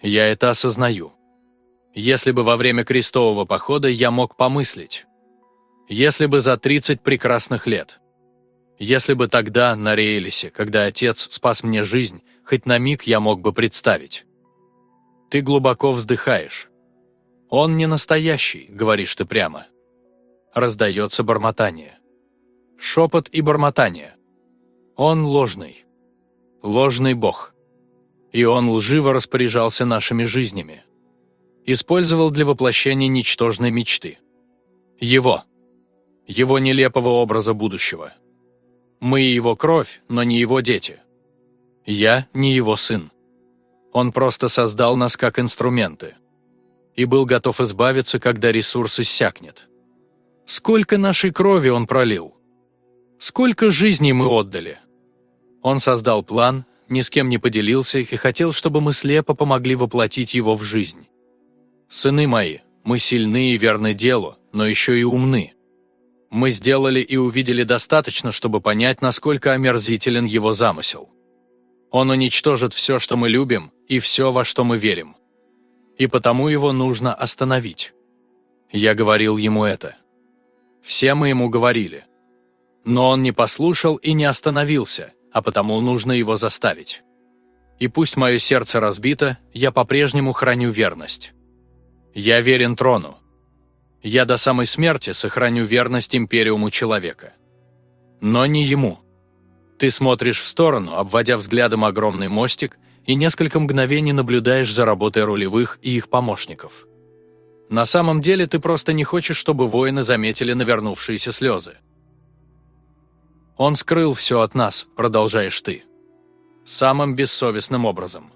Я это осознаю. Если бы во время крестового похода я мог помыслить. Если бы за 30 прекрасных лет. Если бы тогда, на Рейлисе, когда отец спас мне жизнь, хоть на миг я мог бы представить. Ты глубоко вздыхаешь. Он не настоящий, говоришь ты прямо. Раздается бормотание. Шепот и бормотание. Он ложный. Ложный бог. И он лживо распоряжался нашими жизнями использовал для воплощения ничтожной мечты. Его. Его нелепого образа будущего. Мы его кровь, но не его дети. Я не его сын. Он просто создал нас как инструменты. И был готов избавиться, когда ресурс иссякнет. Сколько нашей крови он пролил? Сколько жизней мы отдали? Он создал план, ни с кем не поделился и хотел, чтобы мы слепо помогли воплотить его в жизнь. Сыны мои, мы сильны и верны делу, но еще и умны. Мы сделали и увидели достаточно, чтобы понять, насколько омерзителен его замысел. Он уничтожит все, что мы любим, и все, во что мы верим. И потому его нужно остановить. Я говорил ему это. Все мы ему говорили. Но он не послушал и не остановился, а потому нужно его заставить. И пусть мое сердце разбито, я по-прежнему храню верность. Я верен трону. Я до самой смерти сохраню верность Империуму Человека. Но не ему. Ты смотришь в сторону, обводя взглядом огромный мостик, и несколько мгновений наблюдаешь за работой рулевых и их помощников. На самом деле ты просто не хочешь, чтобы воины заметили навернувшиеся слезы. Он скрыл все от нас, продолжаешь ты. Самым бессовестным образом.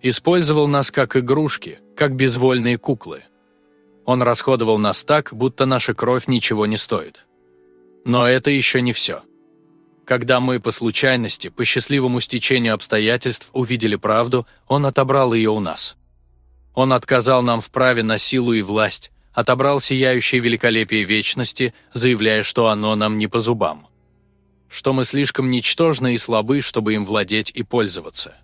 Использовал нас как игрушки, как безвольные куклы. Он расходовал нас так, будто наша кровь ничего не стоит. Но это еще не все. Когда мы по случайности, по счастливому стечению обстоятельств увидели правду, он отобрал ее у нас. Он отказал нам в праве на силу и власть, отобрал сияющее великолепие вечности, заявляя, что оно нам не по зубам. Что мы слишком ничтожны и слабы, чтобы им владеть и пользоваться.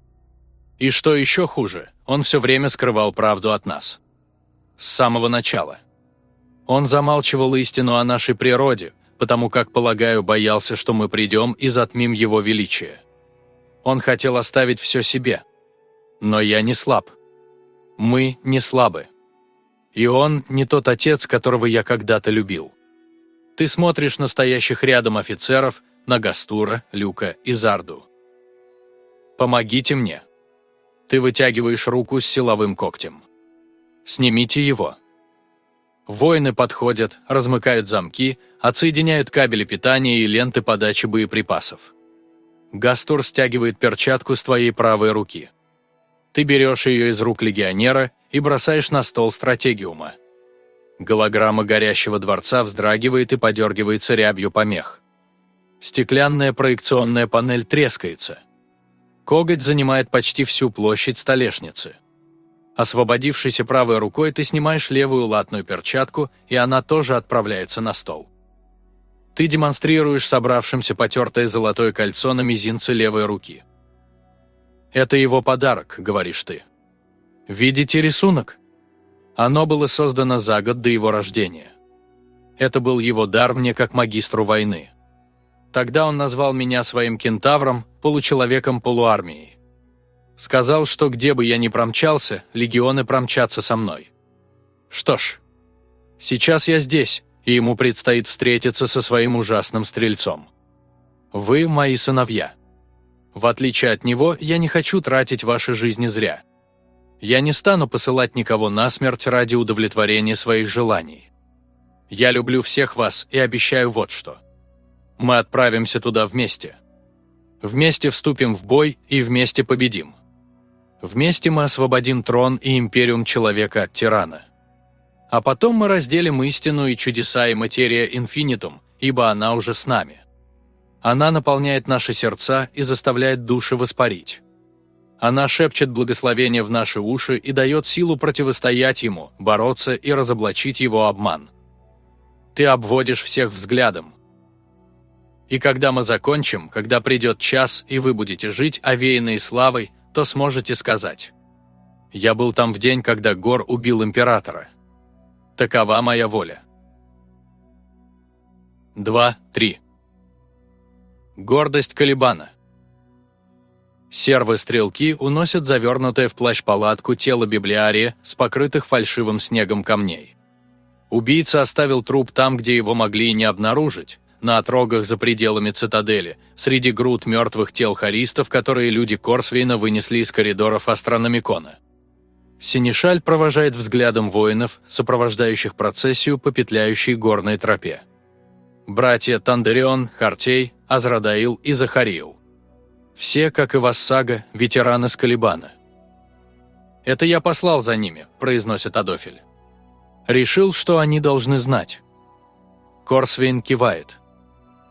И что еще хуже, он все время скрывал правду от нас. С самого начала. Он замалчивал истину о нашей природе, потому как, полагаю, боялся, что мы придем и затмим его величие. Он хотел оставить все себе. Но я не слаб. Мы не слабы. И он не тот отец, которого я когда-то любил. Ты смотришь настоящих рядом офицеров, на Гастура, Люка и Зарду. «Помогите мне!» Ты вытягиваешь руку с силовым когтем. Снимите его. Воины подходят, размыкают замки, отсоединяют кабели питания и ленты подачи боеприпасов. Гастур стягивает перчатку с твоей правой руки. Ты берешь ее из рук легионера и бросаешь на стол стратегиума. Голограмма горящего дворца вздрагивает и подергивается рябью помех. Стеклянная проекционная панель трескается. Коготь занимает почти всю площадь столешницы. Освободившейся правой рукой ты снимаешь левую латную перчатку, и она тоже отправляется на стол. Ты демонстрируешь собравшимся потертое золотое кольцо на мизинце левой руки. «Это его подарок», — говоришь ты. «Видите рисунок?» Оно было создано за год до его рождения. Это был его дар мне как магистру войны. Тогда он назвал меня своим кентавром, получеловеком полуармией. Сказал, что где бы я ни промчался, легионы промчатся со мной. Что ж, сейчас я здесь, и ему предстоит встретиться со своим ужасным стрельцом. Вы мои сыновья. В отличие от него, я не хочу тратить ваши жизни зря. Я не стану посылать никого на смерть ради удовлетворения своих желаний. Я люблю всех вас и обещаю вот что. Мы отправимся туда вместе. Вместе вступим в бой и вместе победим. Вместе мы освободим трон и империум человека от тирана. А потом мы разделим истину и чудеса и материя инфинитум, ибо она уже с нами. Она наполняет наши сердца и заставляет души воспарить. Она шепчет благословение в наши уши и дает силу противостоять ему, бороться и разоблачить его обман. Ты обводишь всех взглядом. И когда мы закончим, когда придет час, и вы будете жить, овеянные славой, то сможете сказать. Я был там в день, когда Гор убил императора. Такова моя воля. 2.3. Гордость Калибана. Сервы-стрелки уносят завернутое в плащ-палатку тело библиария с покрытых фальшивым снегом камней. Убийца оставил труп там, где его могли и не обнаружить, на отрогах за пределами цитадели, среди груд мертвых тел харистов, которые люди Корсвейна вынесли из коридоров астрономикона. Синишаль провожает взглядом воинов, сопровождающих процессию по петляющей горной тропе. Братья Тандерион, Хартей, Азрадаил и Захариил. Все, как и Вассага, ветераны Скалибана. «Это я послал за ними», – произносит Адофель. «Решил, что они должны знать». Корсвейн кивает.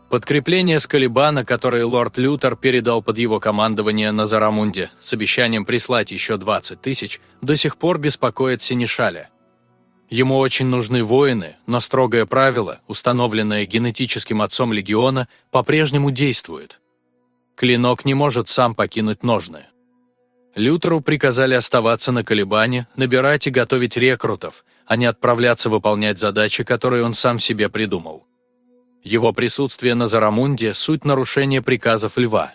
Подкрепление с Калибана, которое лорд Лютер передал под его командование на Зарамунде с обещанием прислать еще 20 тысяч, до сих пор беспокоит Синишаля. Ему очень нужны воины, но строгое правило, установленное генетическим отцом легиона, по-прежнему действует. Клинок не может сам покинуть ножны. Лютеру приказали оставаться на Калибане, набирать и готовить рекрутов, а не отправляться выполнять задачи, которые он сам себе придумал. Его присутствие на Зарамунде – суть нарушения приказов Льва.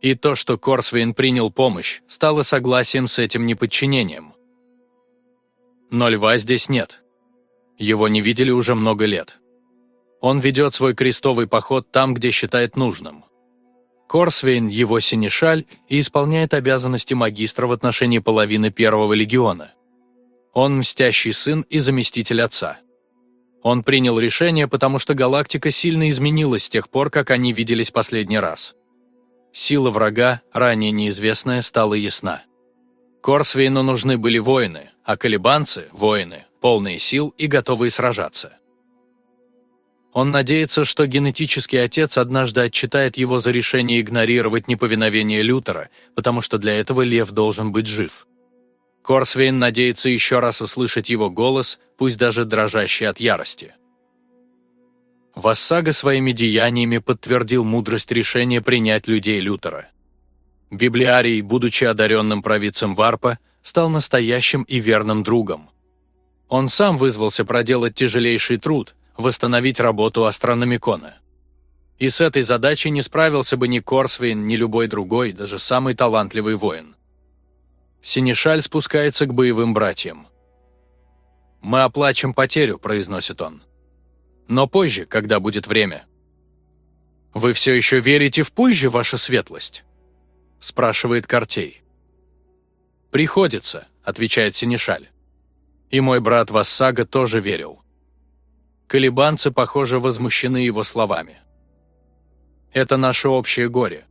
И то, что Корсвейн принял помощь, стало согласием с этим неподчинением. Но Льва здесь нет. Его не видели уже много лет. Он ведет свой крестовый поход там, где считает нужным. Корсвейн – его синешаль и исполняет обязанности магистра в отношении половины Первого легиона. Он мстящий сын и заместитель отца. Он принял решение, потому что галактика сильно изменилась с тех пор, как они виделись последний раз. Сила врага, ранее неизвестная, стала ясна. Корсвейну нужны были воины, а колебанцы – воины, полные сил и готовые сражаться. Он надеется, что генетический отец однажды отчитает его за решение игнорировать неповиновение Лютера, потому что для этого лев должен быть жив. Корсвейн надеется еще раз услышать его голос, пусть даже дрожащий от ярости. Вассага своими деяниями подтвердил мудрость решения принять людей Лютера. Библиарий, будучи одаренным провидцем Варпа, стал настоящим и верным другом. Он сам вызвался проделать тяжелейший труд, восстановить работу астрономикона. И с этой задачей не справился бы ни Корсвейн, ни любой другой, даже самый талантливый воин. Синишаль спускается к боевым братьям. «Мы оплачем потерю», – произносит он. «Но позже, когда будет время». «Вы все еще верите в позже, ваша светлость?» – спрашивает Кортей. «Приходится», – отвечает Синишаль. «И мой брат Вассага тоже верил». Колебанцы, похоже, возмущены его словами. «Это наше общее горе».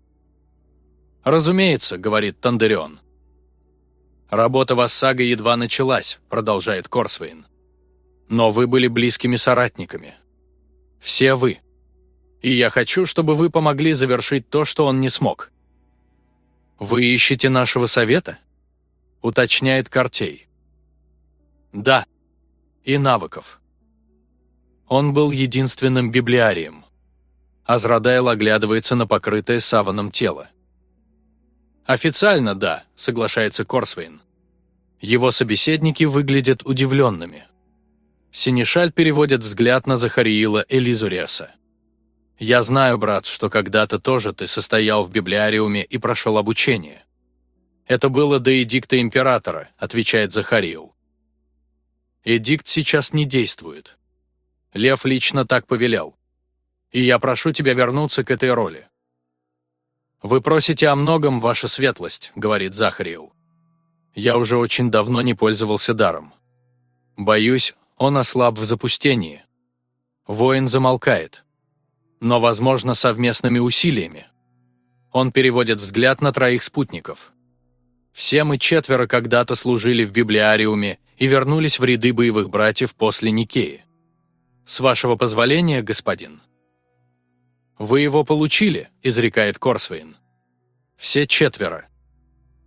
«Разумеется», – говорит Тандерион. «Работа Вассага едва началась», – продолжает Корсвейн. «Но вы были близкими соратниками. Все вы. И я хочу, чтобы вы помогли завершить то, что он не смог». «Вы ищете нашего совета?» – уточняет Картей. «Да. И навыков». Он был единственным библиарием. Азрадайл оглядывается на покрытое саваном тело. «Официально, да», — соглашается Корсвейн. Его собеседники выглядят удивленными. Синишаль переводит взгляд на Захариила Элизуриаса. «Я знаю, брат, что когда-то тоже ты состоял в библиариуме и прошел обучение». «Это было до эдикта императора», — отвечает Захариил. «Эдикт сейчас не действует. Лев лично так повелел. И я прошу тебя вернуться к этой роли. «Вы просите о многом, ваша светлость», — говорит Захариил. «Я уже очень давно не пользовался даром. Боюсь, он ослаб в запустении. Воин замолкает. Но, возможно, совместными усилиями. Он переводит взгляд на троих спутников. Все мы четверо когда-то служили в библиариуме и вернулись в ряды боевых братьев после Никеи. С вашего позволения, господин». «Вы его получили», – изрекает Корсвейн. «Все четверо.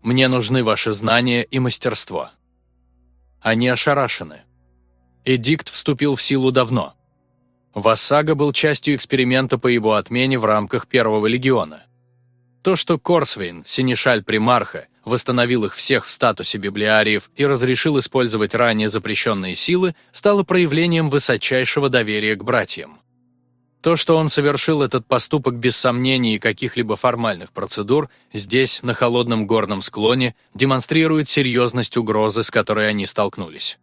Мне нужны ваши знания и мастерство». Они ошарашены. Эдикт вступил в силу давно. Вассага был частью эксперимента по его отмене в рамках Первого легиона. То, что Корсвейн, синешаль примарха, восстановил их всех в статусе библиариев и разрешил использовать ранее запрещенные силы, стало проявлением высочайшего доверия к братьям. То, что он совершил этот поступок без сомнений и каких-либо формальных процедур, здесь, на холодном горном склоне, демонстрирует серьезность угрозы, с которой они столкнулись.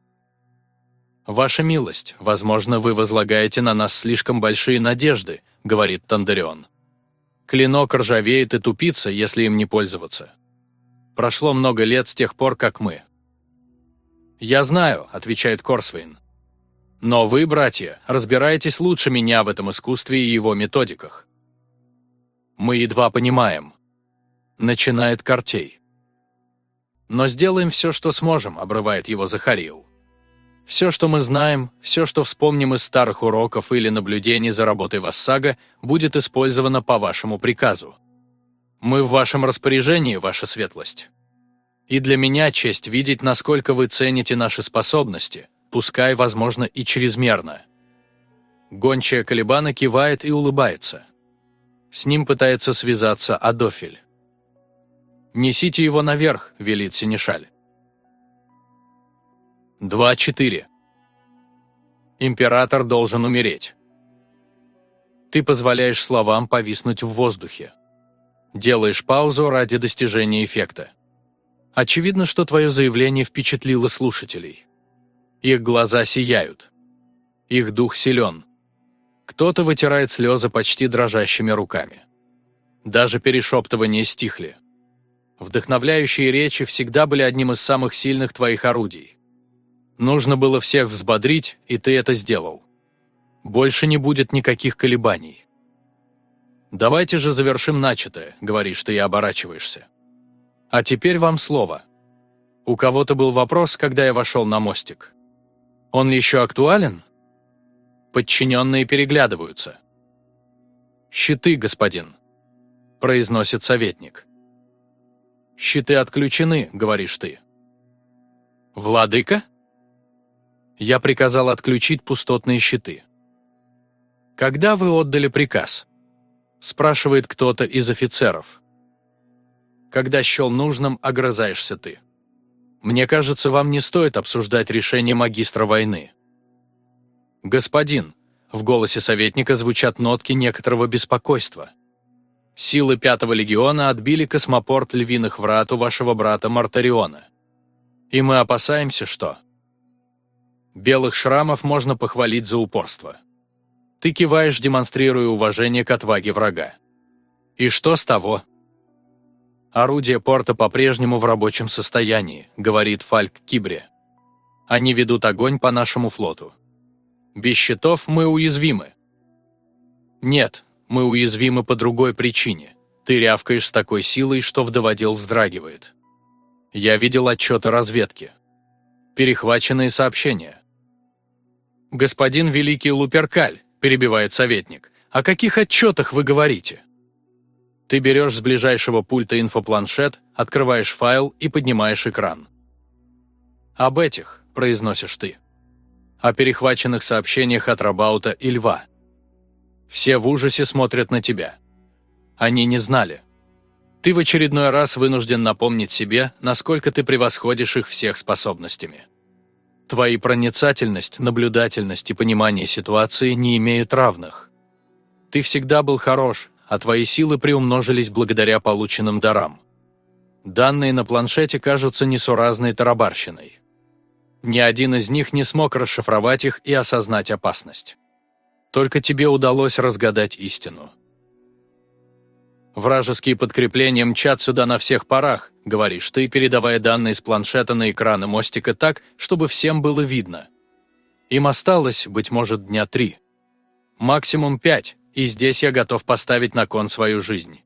«Ваша милость, возможно, вы возлагаете на нас слишком большие надежды», — говорит Тандерион. «Клинок ржавеет и тупится, если им не пользоваться. Прошло много лет с тех пор, как мы». «Я знаю», — отвечает Корсвейн. Но вы, братья, разбираетесь лучше меня в этом искусстве и его методиках. Мы едва понимаем. Начинает Картей. Но сделаем все, что сможем, обрывает его Захарил. Все, что мы знаем, все, что вспомним из старых уроков или наблюдений за работой Вассага, будет использовано по вашему приказу. Мы в вашем распоряжении, ваша светлость. И для меня честь видеть, насколько вы цените наши способности, пускай, возможно, и чрезмерно. Гончая Калибана кивает и улыбается. С ним пытается связаться Адофель. «Несите его наверх», — велит Синишаль. 2.4. Император должен умереть. Ты позволяешь словам повиснуть в воздухе. Делаешь паузу ради достижения эффекта. Очевидно, что твое заявление впечатлило слушателей. Их глаза сияют. Их дух силен. Кто-то вытирает слезы почти дрожащими руками. Даже перешептывания стихли. Вдохновляющие речи всегда были одним из самых сильных твоих орудий. Нужно было всех взбодрить, и ты это сделал. Больше не будет никаких колебаний. «Давайте же завершим начатое», — говоришь ты и оборачиваешься. А теперь вам слово. У кого-то был вопрос, когда я вошел на мостик. Он еще актуален? Подчиненные переглядываются. «Щиты, господин», – произносит советник. «Щиты отключены», – говоришь ты. «Владыка?» Я приказал отключить пустотные щиты. «Когда вы отдали приказ?» – спрашивает кто-то из офицеров. Когда счел нужным, огрызаешься ты. Мне кажется, вам не стоит обсуждать решение магистра войны. Господин, в голосе советника звучат нотки некоторого беспокойства. Силы Пятого легиона отбили космопорт Львиных Врат у вашего брата Мартариона. И мы опасаемся, что... Белых шрамов можно похвалить за упорство. Ты киваешь, демонстрируя уважение к отваге врага. И что с того? Орудие порта по-прежнему в рабочем состоянии, говорит Фальк Кибре. Они ведут огонь по нашему флоту. Без щитов мы уязвимы. Нет, мы уязвимы по другой причине. Ты рявкаешь с такой силой, что вдоводел вздрагивает. Я видел отчеты разведки. Перехваченные сообщения. «Господин Великий Луперкаль», – перебивает советник, – «о каких отчетах вы говорите?» Ты берешь с ближайшего пульта инфопланшет, открываешь файл и поднимаешь экран. «Об этих», – произносишь ты. О перехваченных сообщениях от Рабаута и Льва. Все в ужасе смотрят на тебя. Они не знали. Ты в очередной раз вынужден напомнить себе, насколько ты превосходишь их всех способностями. Твои проницательность, наблюдательность и понимание ситуации не имеют равных. Ты всегда был хорош, а твои силы приумножились благодаря полученным дарам. Данные на планшете кажутся несуразной тарабарщиной. Ни один из них не смог расшифровать их и осознать опасность. Только тебе удалось разгадать истину. «Вражеские подкрепления мчат сюда на всех парах», — говоришь ты, передавая данные с планшета на экраны мостика так, чтобы всем было видно. Им осталось, быть может, дня три. Максимум пять, и здесь я готов поставить на кон свою жизнь.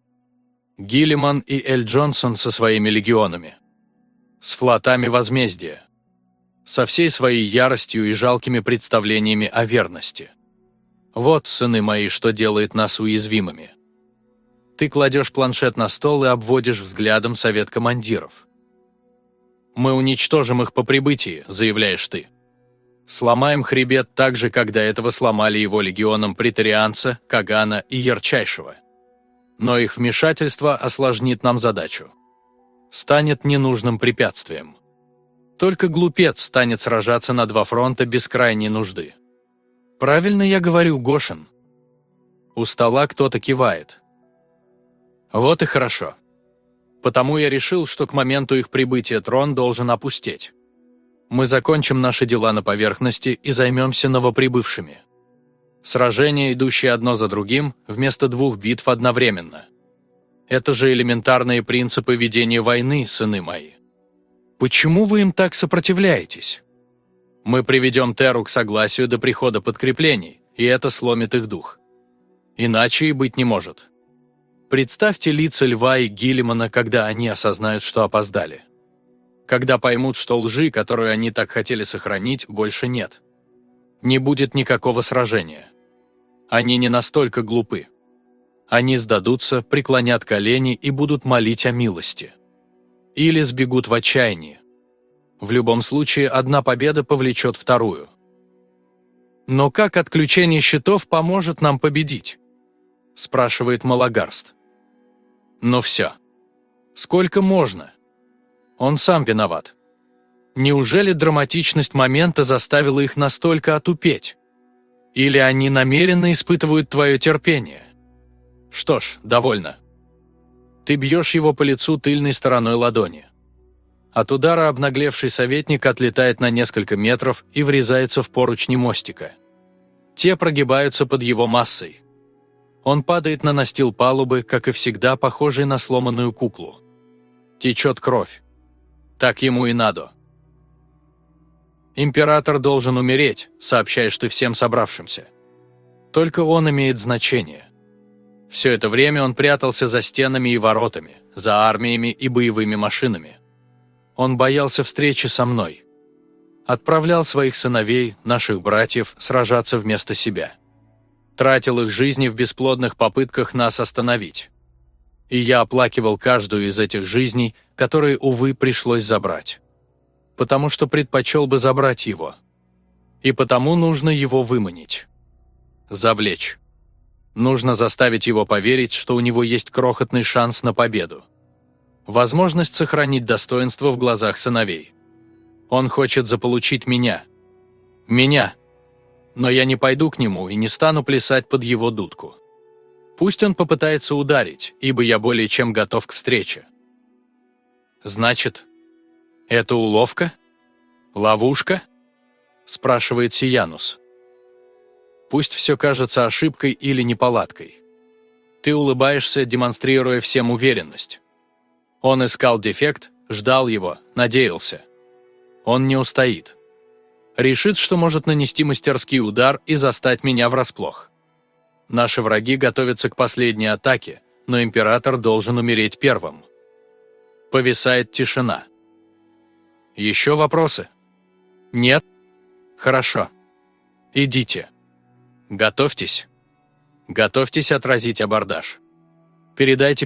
Гиллиман и Эль Джонсон со своими легионами. С флотами возмездия. Со всей своей яростью и жалкими представлениями о верности. Вот, сыны мои, что делает нас уязвимыми. Ты кладешь планшет на стол и обводишь взглядом совет командиров. «Мы уничтожим их по прибытии», — заявляешь ты. Сломаем хребет так же, как до этого сломали его легионам Притарианца, Кагана и Ярчайшего. Но их вмешательство осложнит нам задачу. Станет ненужным препятствием. Только глупец станет сражаться на два фронта без крайней нужды. Правильно я говорю, Гошин? У стола кто-то кивает. Вот и хорошо. Потому я решил, что к моменту их прибытия трон должен опустеть. Мы закончим наши дела на поверхности и займемся новоприбывшими. Сражения, идущие одно за другим, вместо двух битв одновременно. Это же элементарные принципы ведения войны, сыны мои. Почему вы им так сопротивляетесь? Мы приведем Теру к согласию до прихода подкреплений, и это сломит их дух. Иначе и быть не может. Представьте лица Льва и Гиллимана, когда они осознают, что опоздали когда поймут, что лжи, которую они так хотели сохранить, больше нет. Не будет никакого сражения. Они не настолько глупы. Они сдадутся, преклонят колени и будут молить о милости. Или сбегут в отчаянии. В любом случае, одна победа повлечет вторую. «Но как отключение щитов поможет нам победить?» – спрашивает Малагарст. «Ну все. Сколько можно? Он сам виноват. Неужели драматичность момента заставила их настолько отупеть? Или они намеренно испытывают твое терпение? Что ж, довольно. Ты бьешь его по лицу тыльной стороной ладони. От удара обнаглевший советник отлетает на несколько метров и врезается в поручни мостика. Те прогибаются под его массой. Он падает на настил палубы, как и всегда, похожий на сломанную куклу. Течет кровь. Так ему и надо. Император должен умереть, сообщаешь ты всем собравшимся. Только он имеет значение. Все это время он прятался за стенами и воротами, за армиями и боевыми машинами. Он боялся встречи со мной. Отправлял своих сыновей, наших братьев, сражаться вместо себя. Тратил их жизни в бесплодных попытках нас остановить и я оплакивал каждую из этих жизней, которые, увы, пришлось забрать. Потому что предпочел бы забрать его. И потому нужно его выманить. Завлечь. Нужно заставить его поверить, что у него есть крохотный шанс на победу. Возможность сохранить достоинство в глазах сыновей. Он хочет заполучить меня. Меня. Но я не пойду к нему и не стану плясать под его дудку. Пусть он попытается ударить, ибо я более чем готов к встрече. Значит, это уловка? Ловушка? Спрашивает Сиянус. Пусть все кажется ошибкой или неполадкой. Ты улыбаешься, демонстрируя всем уверенность. Он искал дефект, ждал его, надеялся. Он не устоит. Решит, что может нанести мастерский удар и застать меня врасплох. Наши враги готовятся к последней атаке, но император должен умереть первым. Повисает тишина. Еще вопросы? Нет? Хорошо. Идите. Готовьтесь. Готовьтесь отразить абордаж. Передайте